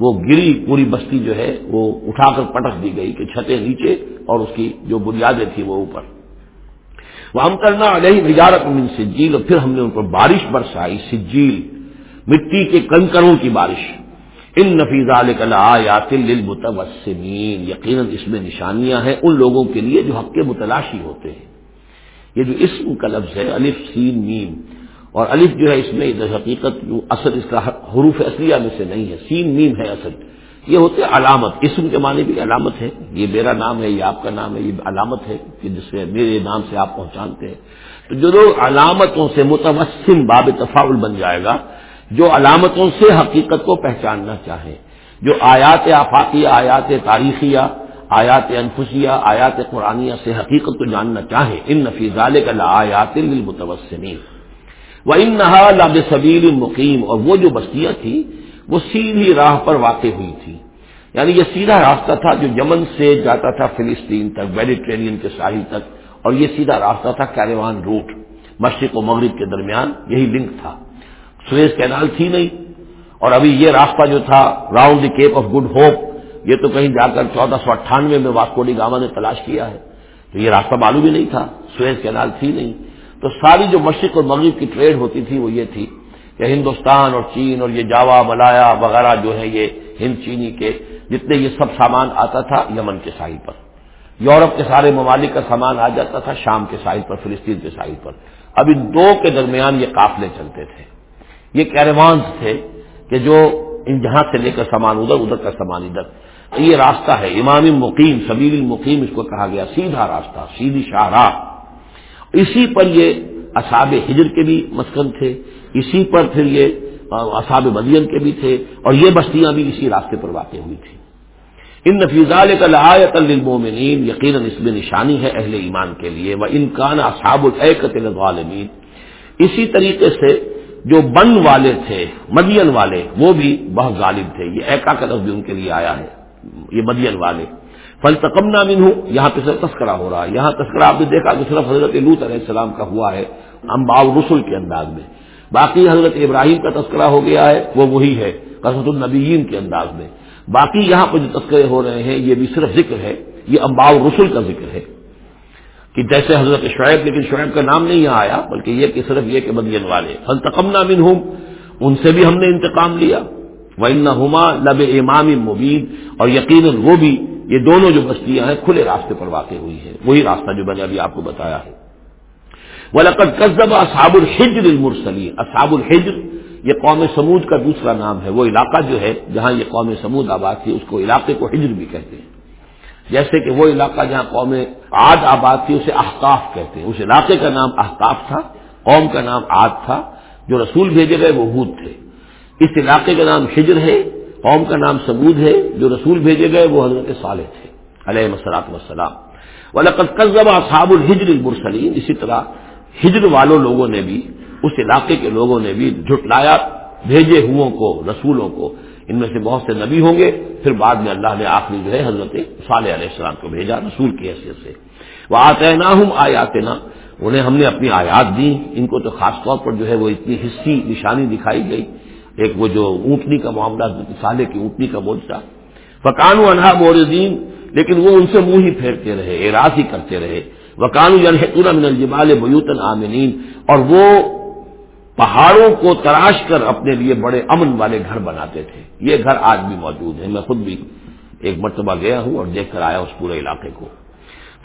وہ گری پوری بستی جو ہے، وہ اٹھا کر پٹک دی گئی کہ چھتیں نیچے اور اس کی جو بنیادیں تھیں وہ اوپر۔ وہ ہم کرنا علیہ وجارت من سجیل اور پھر ہم نے ان پر بارش برسائی، سجیل، مٹی کے کنکروں کی بارش۔ ان نفیز للمتوسمین یقیناً اس میں نشانیاں ہیں ان لوگوں کے لیے جو حق کے متلاشی ہوتے ہیں۔ یہ جو اسم کا لفظ ہے، الف، سین، میم۔ اور الف جو ہے اس میں حقیقت جو اصل اس کا حروف اصلیہ میں سے نہیں ہے۔ سین، میم ہے اصل۔ یہ ہوتے علامت۔ اسم کے معنی بھی علامت ہے۔ یہ میرا نام ہے، یہ آپ کا نام ہے، یہ علامت ہے کہ جس سے میرے نام سے آپ پہچانتے ہیں۔ تو جو لوگ علامتوں سے متوسم باب تفاول بن جائے گا، جو علامتوں سے حقیقت کو پہچاننا چاہیں جو آیات آفاقیہ آیات تاریخیہ، آیات انفسیہ، آیات قرآنیہ سے حقیقت کو جاننا چاہیں ان نفیز کا آیات للمتوسمین۔ وہ ان نہا لاب سبیل مقیم اور وہ جو بستیاں تھیں، وہ سیدھی راہ پر واقع ہوئی تھی یعنی یہ سیدھا راستہ تھا جو یمن سے جاتا تھا فلسطین تک، میڈیٹرینین کے ساحل تک، اور یہ سیدھا راستہ تھا کیروان روٹ۔ مشرق و مغرب کے درمیان یہی لنک تھا۔ سویز کینال تھی نہیں، اور ابھی یہ راستہ جو تھا، round the Cape of Good Hope, یہ تو کہیں جا کر چودہ سو اٹھانوے میں واسکوڈی گاما نے تلاش کیا ہے۔ تو یہ راستہ معلوم ہی نہیں تھا سویز کینال تھی نہیں۔ تو ساری جو مشرق اور مغرب کی ٹریڈ ہوتی تھی وہ یہ تھی کہ ہندوستان اور چین اور یہ جاوا ملایا وغیرہ جو ہے یہ ہند چینی کے، جتنے یہ سب سامان آتا تھا یمن کے ساحل پر۔ یورپ کے سارے ممالک کا سامان آ جاتا تھا شام کے ساحل پر، فلسطین کے ساحل پر۔ اب ان دو کے درمیان یہ قافلے چلتے تھے۔ یہ کیروانس تھے کہ جو ان جہاں سے لے کر سامان ادھر ادھر کا سامان ادھر۔ یہ راستہ ہے، امام مقیم سبیل المقیم اس کو کہا گیا، سیدھا راستہ، سیدھی شاہراہ اسی پر یہ اصاب ہجر کے بھی مسکن تھے، اسی پر پھر یہ اصاب مدین کے بھی تھے، اور یہ بستیاں بھی اسی راستے پر واقع ہوئی تھیں۔ ان نفیزال کا للمومنین یقیناً اس میں نشانی ہے اہل ایمان کے لیے وہ انکان اصاب العقت العالمین اسی طریقے سے جو بن والے تھے، مدین والے، وہ بھی بہت غالب تھے۔ یہ ایکا کا لفظ بھی ان کے لیے آیا ہے، یہ مدین والے۔ فل تکم نامن ہوں یہاں پہ صرف تذکرہ ہو رہا ہے۔ یہاں تذکرہ آپ نے دیکھا کہ صرف حضرت لوت علیہ السلام کا ہوا ہے امبا رسول کے انداز میں۔ باقی حضرت ابراہیم کا تذکرہ ہو گیا ہے، وہ وہی ہے قصد النبیین کے انداز میں۔ باقی یہاں پہ جو تذکرے ہو رہے ہیں، یہ بھی صرف ذکر ہے، یہ امبا رسول کا ذکر ہے۔ کہ جیسے حضرت شعیب، لیکن شعیب کا نام نہیں یہاں آیا، بلکہ یہ کہ صرف یہ کہ مدین والے۔ فل تقم ہوں ان سے بھی ہم نے انتقام لیا۔ وہ نما لب امام مبین اور یقیناً وہ بھی یہ دونوں جو بستیاں ہیں کھلے راستے پر واقع ہوئی ہیں، وہی راستہ جو میں نے ابھی آپ کو بتایا ہے۔ وہ لقد قصب اصاب الحجر المرسلی اصاب الحجر، یہ قوم سمود کا دوسرا نام ہے، وہ علاقہ جو ہے جہاں یہ قوم سمود آباد تھی، اس کو علاقے کو ہجر بھی کہتے ہیں۔ جیسے کہ وہ علاقہ جہاں قوم عاد آباد تھی، اسے احقاف کہتے ہیں۔ اس علاقے کا نام احقاف تھا، قوم کا نام عاد تھا، جو رسول بھیجے گئے وہ ہود تھے۔ اس علاقے کا نام ہجر ہے قوم کا نام سبود ہے، جو رسول بھیجے گئے، وہ حضرت صالح تھے، علیہ مسلاط وسلام ولقت قزبہ صاب الحجر المرسلین اسی طرح ہجر والوں لوگوں نے بھی، اس علاقے کے لوگوں نے بھی جھٹلایا، بھیجے ہو کو، رسولوں کو۔ ان میں سے بہت سے نبی ہوں گے، پھر بعد میں اللہ نے آخری جو ہے حضرت صالح علیہ السلام کو بھیجا، رسول کی حیثیت سے۔ وہ آتے نہ ہوں آیات نہ انہیں ہم نے اپنی آیات دی ان کو تو خاص طور پر جو ہے وہ اتنی حصی نشانی دکھائی گئی۔ ایک وہ جو اونٹنی کا معاملہ سالے کی اونٹنی کا موجہ فکان انہا موردین لیکن وہ ان سے منہ ہی پھیرتے رہے اراض ہی کرتے رہے۔ وکانو یعنی من الجبال بیوتن آمنین اور وہ پہاڑوں کو تراش کر اپنے لیے بڑے امن والے گھر بناتے تھے۔ یہ گھر آج بھی موجود ہیں میں خود بھی ایک مرتبہ گیا ہوں اور دیکھ کر آیا اس پورے علاقے کو۔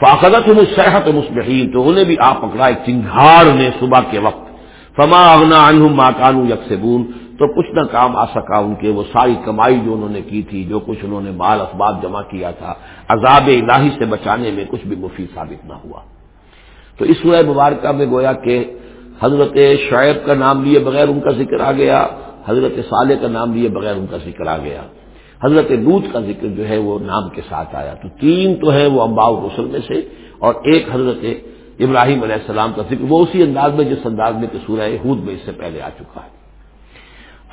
فاقت ہوں صحت مسبحین تو انہیں بھی آپ پکڑا۔ ایک چنگھار نے صبح کے وقت، فما اغنا عنہم ما کانو یکسبون تو کچھ نہ کام آ سکا ان کے، وہ ساری کمائی جو انہوں نے کی تھی، جو کچھ انہوں نے مال اسباب جمع کیا تھا، عذاب الہی سے بچانے میں کچھ بھی مفید ثابت نہ ہوا۔ تو اس سورہ مبارکہ میں گویا کہ حضرت شعیب کا نام لیے بغیر ان کا ذکر آ گیا، حضرت صالح کا نام لیے بغیر ان کا ذکر آ گیا۔ حضرت لوت کا ذکر جو ہے وہ نام کے ساتھ آیا۔ تو تین تو ہے وہ امباؤ رسل میں سے، اور ایک حضرت ابراہیم علیہ السلام کا ذکر، وہ اسی انداز میں، جس انداز میں کہ سورہ ہود میں اس سے پہلے آ چکا ہے۔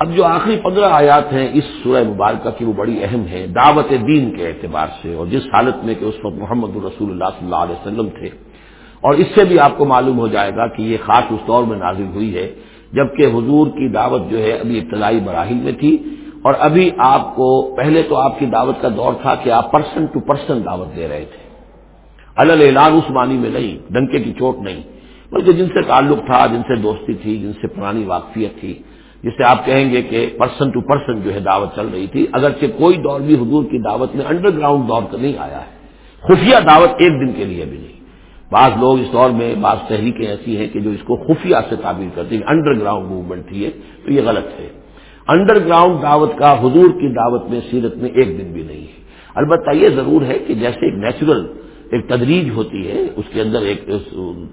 اب جو آخری پندرہ آیات ہیں، اس سورہ مبارکہ کی وہ بڑی اہم ہے دعوت دین کے اعتبار سے، اور جس حالت میں کہ اس وقت محمد الرسول اللہ صلی اللہ علیہ وسلم تھے۔ اور اس سے بھی آپ کو معلوم ہو جائے گا کہ یہ خاص اس دور میں نازل ہوئی ہے، جبکہ حضور کی دعوت جو ہے ابھی ابتدائی مراحل میں تھی۔ اور ابھی آپ کو، پہلے تو آپ کی دعوت کا دور تھا کہ آپ پرسن ٹو پرسن دعوت دے رہے تھے۔ الل اعلان اس معنی میں نہیں، ڈنکے کی چوٹ نہیں، بلکہ جن سے تعلق تھا، جن سے دوستی تھی، جن سے پرانی واقفیت تھی۔ جسے آپ کہیں گے کہ پرسن ٹو پرسن جو ہے دعوت چل رہی تھی، اگرچہ کوئی دور بھی حضور کی دعوت میں انڈر گراؤنڈ دور تو نہیں آیا ہے۔ خفیہ دعوت ایک دن کے لیے بھی نہیں۔ بعض لوگ اس دور میں بعض تحریکیں ایسی ہیں کہ جو اس کو خفیہ سے تعبیر کرتی ہیں انڈر گراؤنڈ موومنٹ تھی تو یہ غلط ہے۔ انڈر گراؤنڈ دعوت کا، حضور کی دعوت میں، سیرت میں ایک دن بھی نہیں ہے۔ البتہ یہ ضرور ہے کہ جیسے ایک نیچرل ایک تدریج ہوتی ہے، اس کے اندر ایک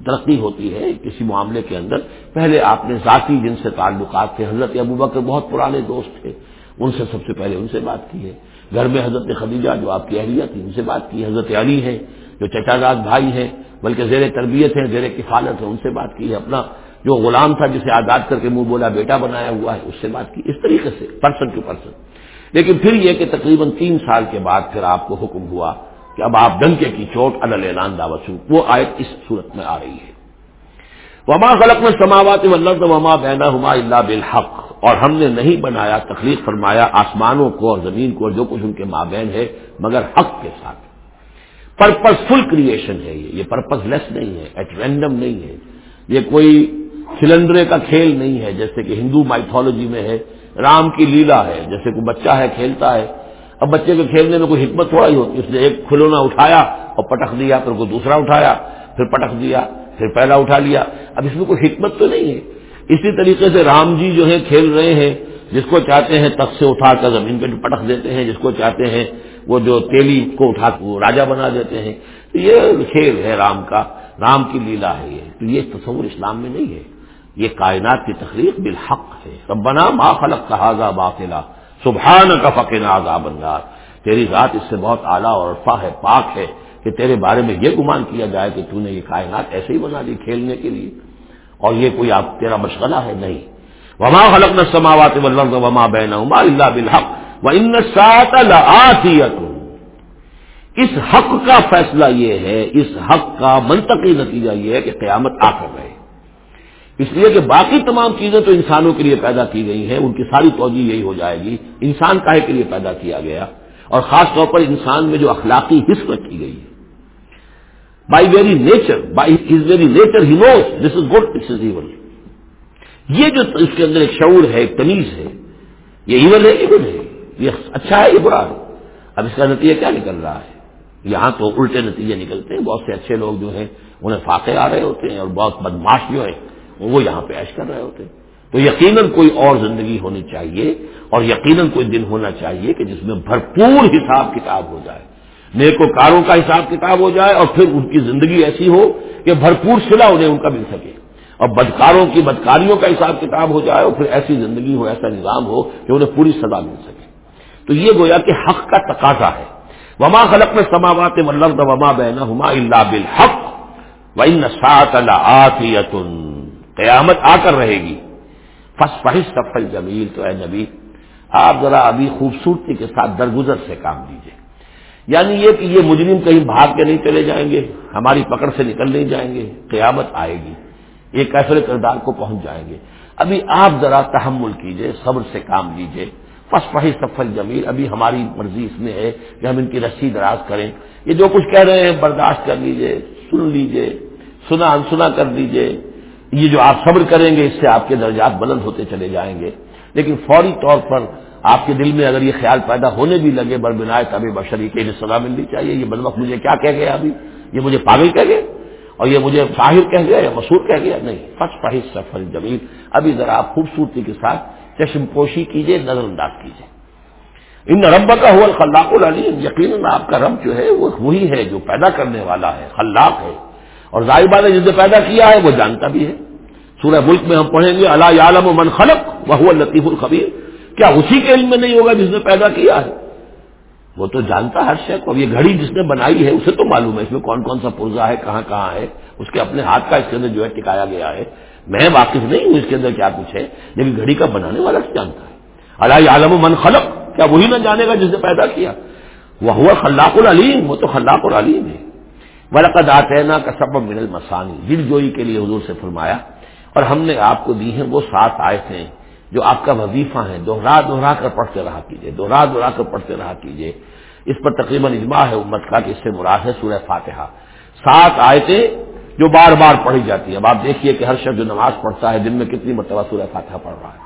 ترقی ہوتی ہے کسی معاملے کے اندر۔ پہلے آپ نے ذاتی جن سے تعلقات تھے، حضرت ابو بکر بہت پرانے دوست تھے، ان سے سب سے پہلے ان سے بات کی ہے۔ گھر میں حضرت خدیجہ جو آپ کی اہلیہ تھی ان سے بات کی حضرت علی ہیں جو چچا داد بھائی ہیں، بلکہ زیر تربیت ہے زیر کفالت ہے ان سے بات کی ہے۔ اپنا جو غلام تھا جسے آزاد کر کے منہ بولا بیٹا بنایا ہوا ہے، اس سے بات کی۔ اس طریقے سے پرسن ٹو پرسن لیکن پھر یہ کہ تقریباً تین سال کے بعد پھر آپ کو حکم ہوا کہ اب آپ ڈنکے کی چوٹ الل اعلان دعوت وہ آیت اس صورت میں آ رہی ہے۔ وما غلط میں سماوات وما بینا ہما اللہ بالحق۔ اور ہم نے نہیں بنایا، تخلیق فرمایا آسمانوں کو اور زمین کو اور جو کچھ ان کے مابین ہے، مگر حق کے ساتھ۔ پرپز فل کریشن ہے یہ۔ یہ پرپز لیس نہیں ہے ایٹ رینڈم نہیں ہے۔ یہ کوئی سلنڈرے کا کھیل نہیں ہے، جیسے کہ ہندو مائتھولوجی میں ہے۔ رام کی لیلا ہے، جیسے کوئی بچہ ہے، کھیلتا ہے۔ اب بچے کے کھیلنے میں کوئی حکمت تھوڑا ہی ہوتی اس نے ایک کھلونا اٹھایا اور پٹک دیا، پھر کوئی دوسرا اٹھایا، پھر پٹک دیا، پھر پہلا اٹھا لیا۔ اب اس میں کوئی حکمت تو نہیں ہے۔ اسی طریقے سے رام جی جو ہے کھیل رہے ہیں، جس کو چاہتے ہیں تخت سے اٹھا کر زمین پہ پٹک دیتے ہیں، جس کو چاہتے ہیں وہ جو تیلی کو اٹھا وہ راجا بنا دیتے ہیں۔ تو یہ کھیل ہے رام کا، رام کی لیلا ہے یہ۔ تو یہ تصور اسلام میں نہیں ہے۔ یہ کائنات کی تخلیق بالحق ہے۔ ربنا ما خلق تحاظہ باقلا سبحان کا فقین عذاب النار۔ تیری ذات اس سے بہت اعلیٰ اور عرفا ہے پاک ہے کہ تیرے بارے میں یہ گمان کیا جائے کہ تو نے یہ کائنات ایسے ہی بنا دی کھیلنے کے لیے۔ اور یہ کوئی آپ تیرا مشغلہ ہے؟ نہیں۔ وما خلق نہ سماوات وما بین اللہ بالحق و ان سات اس حق کا فیصلہ یہ ہے، اس حق کا منطقی نتیجہ یہ ہے کہ قیامت آ کر رہے۔ اس لیے کہ باقی تمام چیزیں تو انسانوں کے لیے پیدا کی گئی ہیں، ان کی ساری توجہ یہی ہو جائے گی۔ انسان کاہے کے لیے پیدا کیا گیا؟ اور خاص طور پر انسان میں جو اخلاقی حص رکھی گئی ہے۔ By very nature by his very nature he knows this is good this is even یہ جو اس کے اندر ایک شعور ہے، ایک تمیز ہے، یہ ایون ہے، یہ گڈ ہے۔ یہ اچھا ہے، یہ برا ہے۔ اب اس کا نتیجہ کیا نکل رہا ہے؟ یہاں تو الٹے نتیجے نکلتے ہیں۔ بہت سے اچھے لوگ جو ہیں، انہیں فاقے آ رہے ہوتے ہیں اور بہت بدماش جو ہے وہ یہاں پہ عیش کر رہے ہوتے تو یقیناً کوئی اور زندگی ہونی چاہیے اور یقیناً کوئی دن ہونا چاہیے کہ جس میں بھرپور حساب کتاب ہو جائے نیک و کاروں کا حساب کتاب ہو جائے اور پھر ان کی زندگی ایسی ہو کہ بھرپور سلا انہیں ان کا مل سکے۔ اور بدکاروں کی بدکاریوں کا حساب کتاب ہو جائے اور پھر ایسی زندگی ہو، ایسا نظام ہو کہ انہیں پوری سزا مل سکے۔ تو یہ گویا کہ حق کا تقاضا ہے۔ وما خلق میں سماوات وما بین ہما اللہ بالحق و سات اللہ قیامت آ کر رہے گی۔ فس فہش سفل جمیل، تو اے نبی، آپ ذرا ابھی خوبصورتی کے ساتھ درگزر سے کام دیجیے یعنی یہ کہ یہ مجرم کہیں بھاگ کے نہیں چلے جائیں گے، ہماری پکڑ سے نکل نہیں جائیں گے، قیامت آئے گی، یہ کیسے کردار کو پہنچ جائیں گے۔ ابھی آپ ذرا تحمل کیجیے، صبر سے کام لیجیے۔ فس فہی سفل جمیل، ابھی ہماری مرضی اس میں ہے کہ ہم ان کی رسی دراز کریں۔ یہ جو کچھ کہہ رہے ہیں، برداشت کر لیجیے، سن لیجیے، سنا انسنا کر لیجیے۔ یہ جو آپ صبر کریں گے، اس سے آپ کے درجات بلند ہوتے چلے جائیں گے۔ لیکن فوری طور پر آپ کے دل میں اگر یہ خیال پیدا ہونے بھی لگے بربنائے تب بشری کے سزا ملنی چاہیے، یہ بدمخ مجھے کیا کہہ گیا ابھی؟ یہ مجھے پاگل کہہ گیا اور یہ مجھے شاہر کہہ گیا یا مسور کہہ گیا نہیں، فس فہش سفر جمیل۔ ابھی ذرا آپ خوبصورتی کے ساتھ چشم پوشی کیجیے نظر انداز کیجیے ان رب کا ہوا خلاق العلیم۔ یقیناً آپ کا رب جو ہے، وہ وہی ہے جو پیدا کرنے والا ہے، خلاق ہے۔ اور ظاہبہ نے جس نے پیدا کیا ہے، وہ جانتا بھی ہے۔ سورہ ملک میں ہم پڑھیں گے اللہ عالم و من خلق وہ لطیف الخبیر۔ کیا اسی کے علم میں نہیں ہوگا جس نے پیدا کیا ہے؟ وہ تو جانتا ہر شے کو۔ یہ گھڑی جس نے بنائی ہے، اسے تو معلوم ہے، اس میں کون کون سا پرزا ہے، کہاں کہاں ہے، اس کے اپنے ہاتھ کا اس کے اندر جو ہے ٹکایا گیا ہے۔ میں واقف نہیں ہوں، اس کے اندر کیا کچھ ہے؟ لیکن گھڑی کا بنانے والا جانتا ہے۔ اللہ عالم و من خلق، کیا وہی نہ جانے گا جس نے پیدا کیا؟ وہ ہوا خلاق العلیم، وہ تو خلاق العلیم ہے۔ ورقد آتینا کا سبب من المسانی دل جوئی کے لیے حضور سے فرمایا، اور ہم نے آپ کو دی ہیں وہ سات آئے جو آپ کا وظیفہ ہے دوہرا دوہرا کر پڑھتے رہا کیجیے دوہرا دوہرا کر پڑھتے رہا کیجیے اس پر تقریباً اجماع ہے امت کا کہ اس سے مراد ہے سورہ فاتحہ۔ سات آیتیں جو بار بار پڑھی جاتی ہیں۔ اب آپ دیکھیے کہ ہر شخص جو نماز پڑھتا ہے، دن میں کتنی مرتبہ سورہ فاتحہ پڑھ رہا ہے؟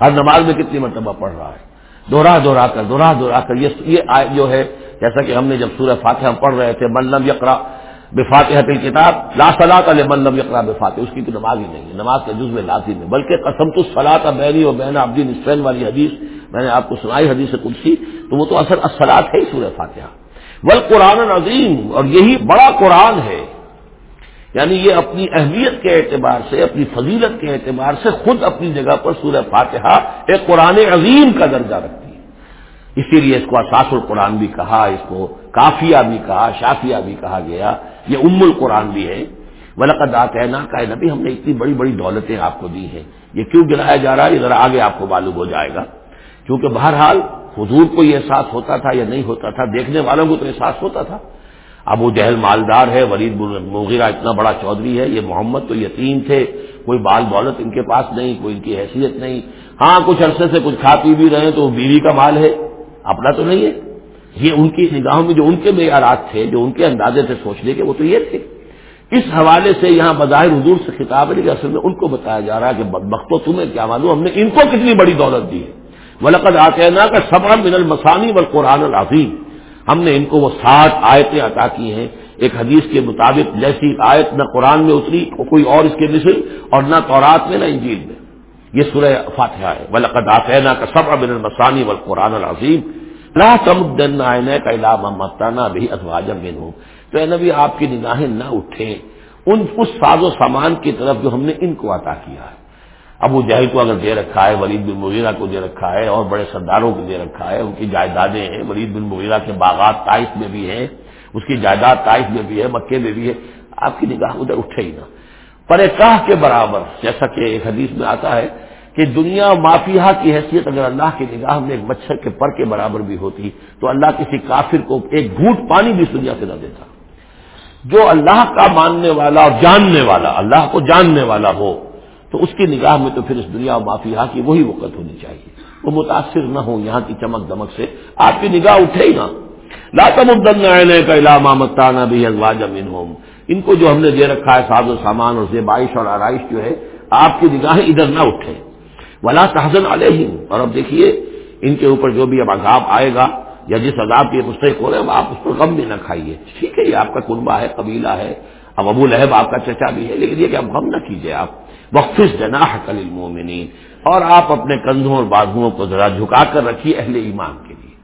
ہر نماز میں کتنی مرتبہ پڑھ رہا ہے؟ دوہرا دوہرا کر، دوہرا دوہرا کر۔ یہ جو ہے جیسا کہ ہم نے جب سورہ فاتحہ پڑھ رہے تھے ملم یقرا بفاتحت الکتاب، لا صلاۃ علیہ ملم یقرا بفاتح اس کی تو نماز ہی نہیں ہے، نماز کے جز میں لازم ہے۔ بلکہ قسم تو صلاح بینی اور بین عبدین اسفین والی حدیث، میں نے آپ کو سنائی حدیث قدسی، تو وہ تو اصل اصلاط ہے ہی سورہ فاتحہ۔ بل قرآن عظیم اور یہی بڑا قرآن ہے۔ یعنی یہ اپنی اہمیت کے اعتبار سے، اپنی فضیلت کے اعتبار سے خود اپنی جگہ پر سورہ فاتحہ ایک قرآن عظیم کا درجہ رکھتی ہے۔ اسی لیے اس کو اساس القرآن بھی کہا، اس کو کافیہ بھی کہا، شافیہ بھی کہا گیا۔ یہ ام القرآن بھی ہے۔ ولقد نا کا نبی، ہم نے اتنی بڑی بڑی دولتیں آپ کو دی ہیں۔ یہ کیوں گرایا جا رہا ہے؟ ذرا آگے آپ کو معلوم ہو جائے گا۔ کیونکہ بہرحال حضور کو یہ احساس ہوتا تھا یا نہیں ہوتا تھا، دیکھنے والوں کو تو احساس ہوتا تھا۔ ابو جہل مالدار ہے، ولید مغیرہ اتنا بڑا چودھری ہے، یہ محمد تو یتیم تھے۔ کوئی بال دولت ان کے پاس نہیں، کوئی ان کی حیثیت نہیں۔ ہاں کچھ عرصے سے کچھ کھا پی بھی رہے تو بیوی کا مال ہے۔ اپنا تو نہیں ہے۔ یہ ان کی نگاہوں میں جو ان کے معیارات تھے، جو ان کے اندازے تھے سوچنے کے، وہ تو یہ تھے۔ اس حوالے سے یہاں بظاہر حضور سے خطاب ہے کہ اصل میں ان کو بتایا جا رہا ہے کہ بختوں تمہیں کیا معلوم؟ ہم نے ان کو کتنی بڑی دولت دی ہے۔ ولقد آتے نا کا سب من المسانی و قرآن العظیم ہم نے ان کو وہ سات آیتیں عطا کی ہیں۔ ایک حدیث کے مطابق جیسی آیت نہ قرآن میں اتری، کوئی اور اس کے مثل، اور نہ تورات میں، نہ انجیل میں۔ یہ سورہ فاتحہ ہے. ولقد آتینا کا سب من المسانی و قرآن العظیم لا تمدن آئینہ کا علام متانا بھی ازواجم من ہوں تو اے نبی، آپ کی نگاہیں نہ اٹھیں. ان، اس ساز و سامان کی طرف جو ہم نے ان کو عطا کیا ہے. ابو جہل کو اگر دے رکھا ہے، ولید بن مغیرہ کو دے رکھا ہے، اور بڑے سرداروں کو دے رکھا ہے، ان کی جائیدادیں ہیں. ولید بن مغیرہ کے باغات تائف میں بھی ہیں. اس کی جائیداد تائف میں بھی ہے، مکے میں بھی ہے. آپ کی نگاہ ادھر اٹھے ہی نہ. پر کاہ کے برابر۔ جیسا کہ ایک حدیث میں آتا ہے کہ دنیا مافیا کی حیثیت اگر اللہ کی نگاہ میں ایک مچھر کے پر کے برابر بھی ہوتی تو اللہ کسی کافر کو ایک گھوٹ پانی بھی دنیا سے نہ دیتا۔ جو اللہ کا ماننے والا اور جاننے والا، اللہ کو جاننے والا ہو، تو اس کی نگاہ میں تو پھر اس دنیا و مافیا کی وہی وقت ہونی چاہیے۔ وہ متاثر نہ ہو یہاں کی چمک دمک سے، آپ کی نگاہ اٹھے ہی نہ۔ لاتم الدن کا علامہ متانا بھی ازواج امین ہوم ان کو جو ہم نے دے رکھا ہے ساز و سامان اور زیبائش اور آرائش جو ہے، آپ کی نگاہیں ادھر نہ اٹھے ولا تحزن علیہم اور اب دیکھیے، ان کے اوپر جو بھی اب عذاب آئے گا یا جس عذاب کے مستحق ہو رہے ہیں آپ اس پر غم بھی نہ کھائیے۔ ٹھیک ہے، یہ آپ کا کنبا ہے، قبیلہ ہے۔ اب ابو لہب آپ کا چچا بھی ہے، لیکن یہ کہ اب غم نہ کیجیے آپ۔ وقف جناح کل المومنین اور آپ اپنے کندھوں اور بازوؤں کو ذرا جھکا کر رکھیے اہل ایمان کے لیے۔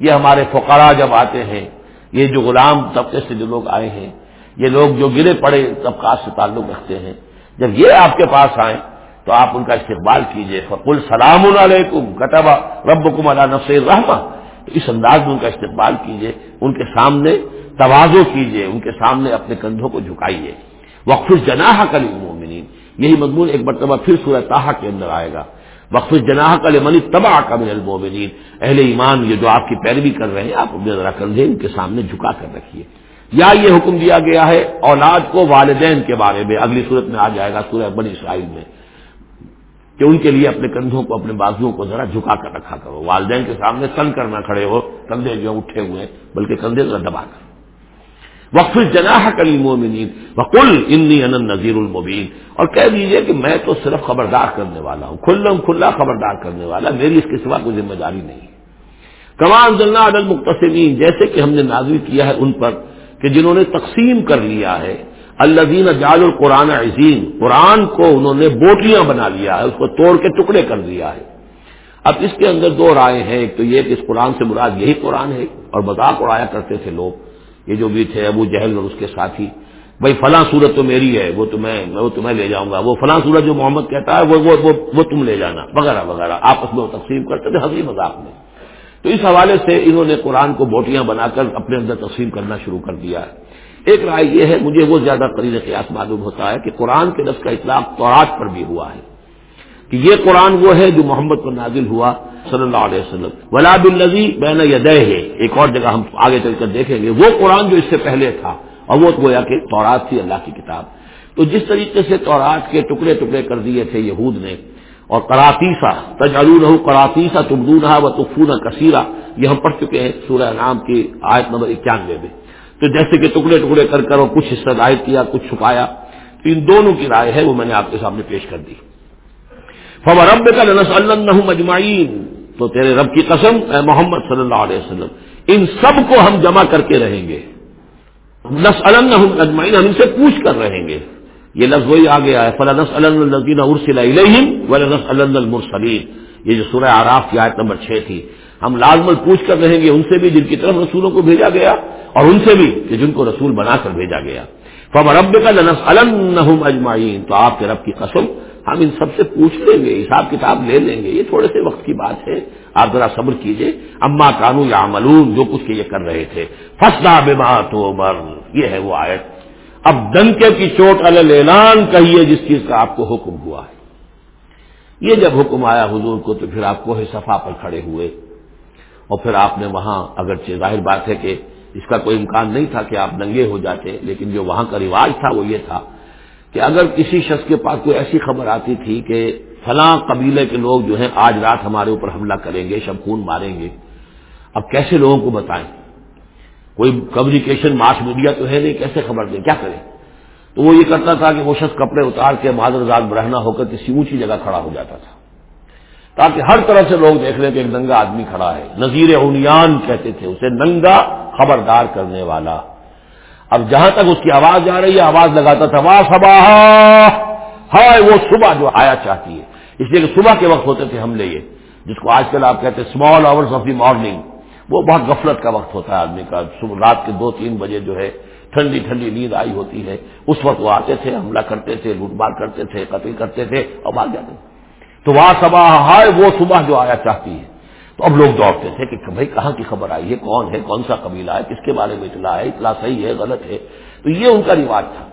یہ ہمارے فقراء جب آتے ہیں، یہ جو غلام طبقے سے جو لوگ آئے ہیں یہ لوگ جو گرے پڑے طبقات سے تعلق رکھتے ہیں جب یہ آپ کے پاس آئیں تو آپ ان کا استقبال کیجیے فقل سلام علیکم کتبا رب کم اللہ نفس رحمہ اس انداز میں ان کا استقبال کیجیے ان کے سامنے توازو کیجیے ان کے سامنے اپنے کندھوں کو جھکائیے وقف جناح کل مومنین یہی مضمون ایک مرتبہ پھر سورہ تاہا کے اندر آئے گا وقف جناح کا منی تباہ کا من المومنین اہل ایمان یہ جو آپ کی پیروی کر رہے ہیں آپ اپنے ذرا کندھے ان کے سامنے جھکا کر رکھیے یا یہ حکم دیا گیا ہے اولاد کو والدین کے بارے میں، اگلی صورت میں آ جائے گا سورہ بنی اسرائیل میں، کہ ان کے لیے اپنے کندھوں کو، اپنے بازوؤں کو ذرا جھکا کر رکھا کرو۔ والدین کے سامنے تن کرنا کھڑے ہو، کندھے جو اٹھے ہوئے، بلکہ کندھے ذرا دبا کر۔ وقف جناح کلی مومنین وکل انی ان نذیر المبین اور کہہ دیجیے کہ میں تو صرف خبردار کرنے والا ہوں، کھلم کھلا خبردار کرنے والا، میری اس کے سوا کوئی ذمہ داری نہیں۔ ہے کمان ضلع عدل مختصمین جیسے کہ ہم نے نازل کیا ہے ان پر کہ جنہوں نے تقسیم کر لیا ہے اللہ دین جال القرآن عظیم قرآن کو انہوں نے بوٹیاں بنا لیا ہے اس کو توڑ کے ٹکڑے کر دیا ہے۔ اب اس کے اندر دو رائے ہیں ایک تو یہ کہ اس قرآن سے مراد یہی قرآن ہے اور مذاق اڑایا کرتے تھے لوگ یہ جو بھی تھے ابو جہل اور اس کے ساتھی بھائی فلاں صورت تو میری ہے وہ تمہیں میں وہ تمہیں لے جاؤں گا وہ فلاں صورت جو محمد کہتا ہے وہ وہ, وہ, وہ تم لے جانا وغیرہ وغیرہ آپس میں وہ تقسیم کرتے تھے ہنسی مذاق میں۔ تو اس حوالے سے انہوں نے قرآن کو بوٹیاں بنا کر اپنے اندر تقسیم کرنا شروع کر دیا ہے۔ ایک رائے یہ ہے، مجھے وہ زیادہ قریب قیاس معلوم ہوتا ہے کہ قرآن کے لفظ کا اطلاق تورات پر بھی ہوا ہے۔ کہ یہ قرآن وہ ہے جو محمد پر نازل ہوا صلی اللہ علیہ وسلم۔ ولاب النزی بین یدہ ہے ایک اور جگہ ہم آگے چل کر دیکھیں گے۔ وہ قرآن جو اس سے پہلے تھا، اور وہ گویا کہ تورات تھی، اللہ کی کتاب۔ تو جس طریقے سے تورات کے ٹکڑے ٹکڑے کر دیے تھے، یہود نے اور کراتیسا تجالو کراتیسا تبدون و تفون کثیرہ۔ یہ ہم پڑھ چکے ہیں سورہ نام کی آیت نمبر اکیانوے میں۔ تو جیسے کہ ٹکڑے ٹکڑے کر کر اور کچھ حصہ ظاہر کیا، کچھ چھپایا، تو ان دونوں کی رائے ہے وہ میں نے آپ کے سامنے پیش کر دی۔ فور رب کا نس اللہ مجمعین تو تیرے رب کی قسم، اے محمد صلی اللہ علیہ وسلم، ان سب کو ہم جمع کر کے رہیں گے۔ نس اجمعین ہم ان سے پوچھ کر رہیں گے۔ یہ لفظ وہی آ گیا ہے فلاں الدین ارسل نس المرسلین یہ جو سورہ آراف کی آیت نمبر چھ تھی، ہم لازمل پوچھ کر رہیں گے ان سے بھی جن کی طرف رسولوں کو بھیجا گیا اور ان سے بھی کہ جن کو رسول بنا کر بھیجا گیا۔ فب رب کا لنس الم اجمائین تو آپ کے رب کی قسم، ہم ان سب سے پوچھ لیں گے، حساب کتاب لے لیں گے۔ یہ تھوڑے سے وقت کی بات ہے، آپ ذرا صبر کیجیے۔ اما کانو یا ملون جو کچھ یہ کر رہے تھے۔ فسدا بما تو یہ ہے وہ آیت۔ اب ڈنکے کی چوٹ اعلان کہیے جس چیز کا آپ کو حکم ہوا ہے۔ یہ جب حکم آیا حضور کو تو پھر آپ کوہ صفا پر کھڑے ہوئے۔ اور پھر آپ نے وہاں اگرچہ ظاہر بات ہے کہ اس کا کوئی امکان نہیں تھا کہ آپ ننگے ہو جاتے، لیکن جو وہاں کا رواج تھا وہ یہ تھا کہ اگر کسی شخص کے پاس کوئی ایسی خبر آتی تھی کہ فلاں قبیلے کے لوگ جو ہیں آج رات ہمارے اوپر حملہ کریں گے شب خون ماریں گے، اب کیسے لوگوں کو بتائیں؟ کوئی کمیونیکیشن ماس میڈیا تو ہے نہیں، کیسے خبر دیں کیا کریں تو وہ یہ کرتا تھا کہ وہ شخص کپڑے اتار کے معذر زاد برہنا ہو کر کسی اونچی جگہ کھڑا ہو جاتا تھا۔ تاکہ ہر طرح سے لوگ دیکھ لیں کہ ایک ننگا آدمی کھڑا ہے۔ نذیر اونیان کہتے تھے، اسے ننگا خبردار کرنے والا۔ اب جہاں تک اس کی آواز آ رہی ہے، آواز لگاتا تھا واہ صبح ہائے، وہ صبح جو آیا چاہتی ہے۔ اس لیے کہ صبح کے وقت ہوتے تھے حملے یہ، جس کو آج کل آپ کہتے ہیں small hours of the morning وہ بہت غفلت کا وقت ہوتا ہے آدمی کا۔ رات کے دو تین بجے جو ہے ٹھنڈی ٹھنڈی نیند آئی ہوتی ہے۔ اس وقت وہ آتے تھے، حملہ کرتے تھے، لوٹ مار کرتے تھے، قتل کرتے تھے اور بھاگ جاتے تھے۔ تو وہاں صبح ہائے وہ صبح جو آیا چاہتی ہے۔ تو اب لوگ دوڑتے تھے کہ بھائی کہاں کی خبر آئی؟ ہے کون ہے؟ کون سا قبیلہ ہے؟ کس کے بارے میں اطلاع ہے؟ اطلاع صحیح ہے، غلط ہے؟ تو یہ ان کا رواج تھا۔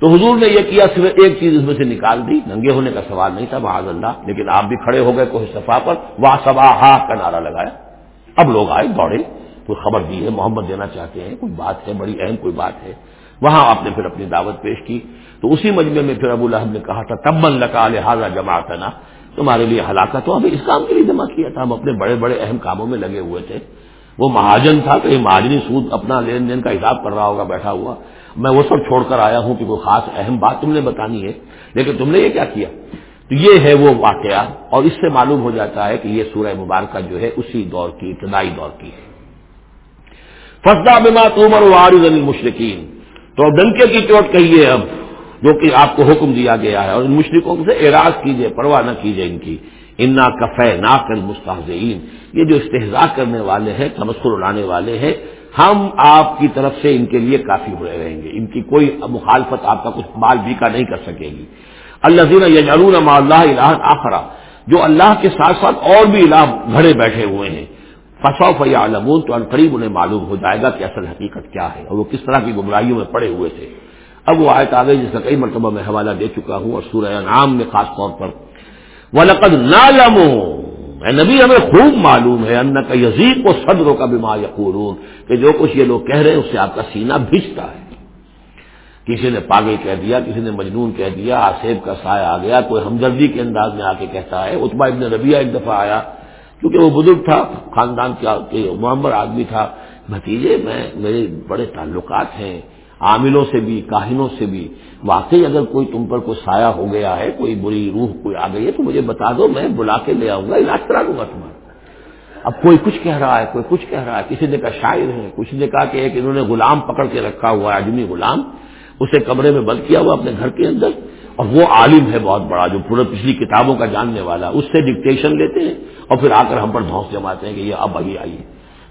تو حضور نے یہ کیا، صرف ایک چیز اس میں سے نکال دی۔ ننگے ہونے کا سوال نہیں تھا، معاذ اللہ۔ لیکن آپ بھی کھڑے ہو گئے کوئی صفا پر۔ واہ سبا ہا کا نعرہ لگایا۔ اب لوگ آئے دوڑے، کوئی خبر دی ہے محمد دینا چاہتے ہیں، کوئی بات ہے، بڑی اہم کوئی بات ہے۔ وہاں آپ نے پھر اپنی دعوت پیش کی۔ تو اسی مجمے میں پھر ابو الحب نے کہا تھا، تبن لکا لہٰذا جماعت نا تمہارے لیے ہلاکت تو ابھی اس کام کے لیے جمع کیا تھا۔ ہم اپنے بڑے بڑے اہم کاموں میں لگے ہوئے تھے۔ وہ مہاجن تھا کہ مہاجنی سود اپنا لین دین کا حساب کر رہا ہوگا، بیٹھا ہوا۔ میں وہ سب چھوڑ کر آیا ہوں کہ کوئی خاص اہم بات تم نے بتانی ہے۔ لیکن تم نے یہ کیا کیا؟ تو یہ ہے وہ واقعہ اور اس سے معلوم ہو جاتا ہے کہ یہ سورہ مبارکہ جو ہے اسی دور کی، ابتدائی دور کی ہے۔ فسدا بما تومر وارض المشرقین تو ڈنکے کی چوٹ کہیے اب جو کہ آپ کو حکم دیا گیا ہے اور ان مشرقوں سے اعراض کیجیے پرواہ نہ کیجیے ان کی۔ انا کفے نا کر مستحزین یہ جو استحضا کرنے والے ہیں تمسر اڑانے والے ہیں، ہم آپ کی طرف سے ان کے لیے کافی ہوئے رہیں گے۔ ان کی کوئی مخالفت، آپ کا کچھ مال بھی کا نہیں کر سکے گی۔ اللہ دین یجارون اللہ الہ آخرا جو اللہ کے ساتھ ساتھ اور بھی الہ گھڑے بیٹھے ہوئے ہیں۔ فسو فیا علمون تو قریب انہیں معلوم ہو جائے گا کہ اصل حقیقت کیا ہے اور وہ کس طرح کی گمراہیوں میں پڑے ہوئے تھے۔ اب وہ آیت آ گئی جس کا کئی مرتبہ میں حوالہ دے چکا ہوں اور سورہ نام میں خاص طور پر۔ وہ لقد نالمو نبی، ہمیں خوب معلوم ہے ان کا یزید کو صدروں کا بیما یقور کہ جو کچھ یہ لوگ کہہ رہے ہیں، اس سے آپ کا سینہ بھیجتا ہے۔ کسی نے پاگل کہہ دیا، کسی نے مجنون کہہ دیا آسیب کا سایہ آ گیا، کوئی ہمدردی کے انداز میں آ کے کہتا ہے۔ اتبا ابن ربیہ ایک دفعہ آیا، کیونکہ وہ بزرگ تھا، خاندان کا معمر آدمی تھا۔ بھتیجے، میں، میرے بڑے تعلقات ہیں، عاملوں سے بھی، کاہنوں سے بھی۔ واقعی اگر کوئی تم پر کوئی سایہ ہو گیا ہے، کوئی بری روح کوئی آ گئی ہے، تو مجھے بتا دو، میں بلا کے لے آؤں گا، علاج کرا دوں گا تمہارا۔ اب کوئی کچھ کہہ رہا ہے، کوئی کچھ کہہ رہا ہے، کسی نے کہا شاعر ہے، کسی نے کہا کہ ایک انہوں نے غلام پکڑ کے رکھا ہوا ہے اجمی غلام۔ اسے کمرے میں بند کیا ہوا اپنے گھر کے اندر اور وہ عالم ہے بہت بڑا جو پورے پچھلی کتابوں کا جاننے والا اس سے ڈکٹیشن لیتے ہیں اور پھر آ کر ہم پر دھوس جماتے ہیں کہ یہ اب آئیے آئیے۔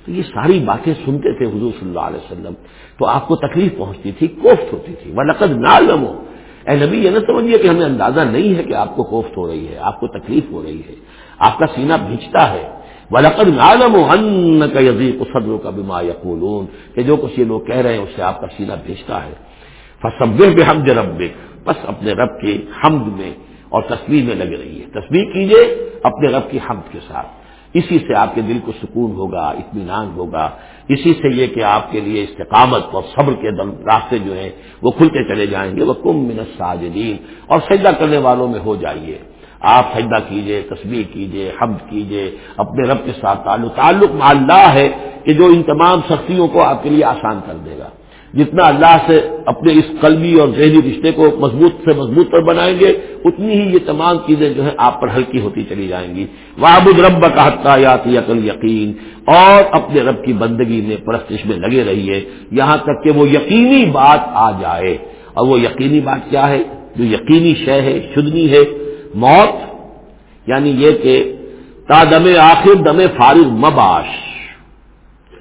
تو یہ ساری باتیں سنتے تھے حضور صلی اللہ علیہ وسلم۔ تو آپ کو تکلیف پہنچتی تھی، کوفت ہوتی تھی۔ وہ نقد نہ اے نبی، یہ نہ سمجھیے کہ ہمیں اندازہ نہیں ہے کہ آپ کو کوفت ہو رہی ہے، آپ کو تکلیف ہو رہی ہے۔ آپ کا سینہ بھیجتا ہے۔ وہ نقد نہ لمو ان کا یزیق صدر کا بیما یقولون کہ جو کچھ یہ لوگ کہہ رہے ہیں، اس سے آپ کا سینہ بھیجتا ہے۔ فصب بے حمد رب بس اپنے رب کے حمد میں اور تصویر میں لگے رہیے۔ تصویر کیجیے اپنے رب کی حمد کے ساتھ۔ اسی سے آپ کے دل کو سکون ہوگا، اطمینان ہوگا۔ اسی سے یہ کہ آپ کے لیے استقامت اور صبر کے راستے جو ہیں وہ کھلتے چلے جائیں گے۔ وہ کم منت ساجدین اور سجدہ کرنے والوں میں ہو جائیے۔ آپ سجدہ کیجیے تصویر کیجیے، حمد کیجیے، اپنے رب کے ساتھ تعلق۔ تعلق اللہ ہے کہ جو ان تمام سختیوں کو آپ کے لیے آسان کر دے گا۔ جتنا اللہ سے اپنے اس قلبی اور ذہنی رشتے کو مضبوط سے مضبوط پر بنائیں گے، اتنی ہی یہ تمام چیزیں جو ہے آپ پر ہلکی ہوتی چلی جائیں گی۔ وابد رب کا حتیاتی عقل یقین اور اپنے رب کی بندگی میں پرستش میں لگے رہیے، یہاں تک کہ وہ یقینی بات آ جائے۔ اور وہ یقینی بات کیا ہے؟ جو یقینی شے ہے، شدنی ہے۔ موت یعنی یہ کہ تا دم آخر دم فارغ مباش۔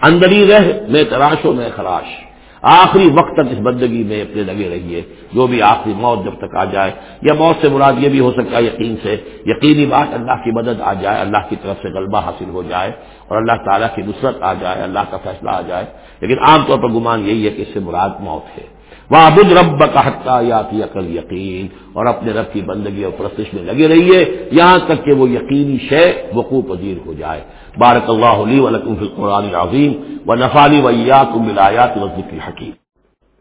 اندری رہ، میں تراش و میں خراش۔ آخری وقت تک اس بندگی میں اپنے لگے رہیے۔ جو بھی آخری موت جب تک آ جائے، یا موت سے مراد یہ بھی ہو سکتا ہے یقین سے، یقینی بات اللہ کی مدد آ جائے، اللہ کی طرف سے غلبہ حاصل ہو جائے اور اللہ تعالیٰ کی نصرت آ جائے، اللہ کا فیصلہ آ جائے۔ لیکن عام طور پر گمان یہی ہے کہ اس سے مراد موت ہے۔ وہاں بدھ رب کا حقہ یا عقل یقین اور اپنے رب کی بندگی اور پرستش میں لگے رہیے۔ یہاں تک کہ وہ یقینی شے، وقوع پذیر ہو جائے۔ بارک اللہ علی ولکم فی القرآن العظیم و نفالی ویا بالآیات و ذکر حکیم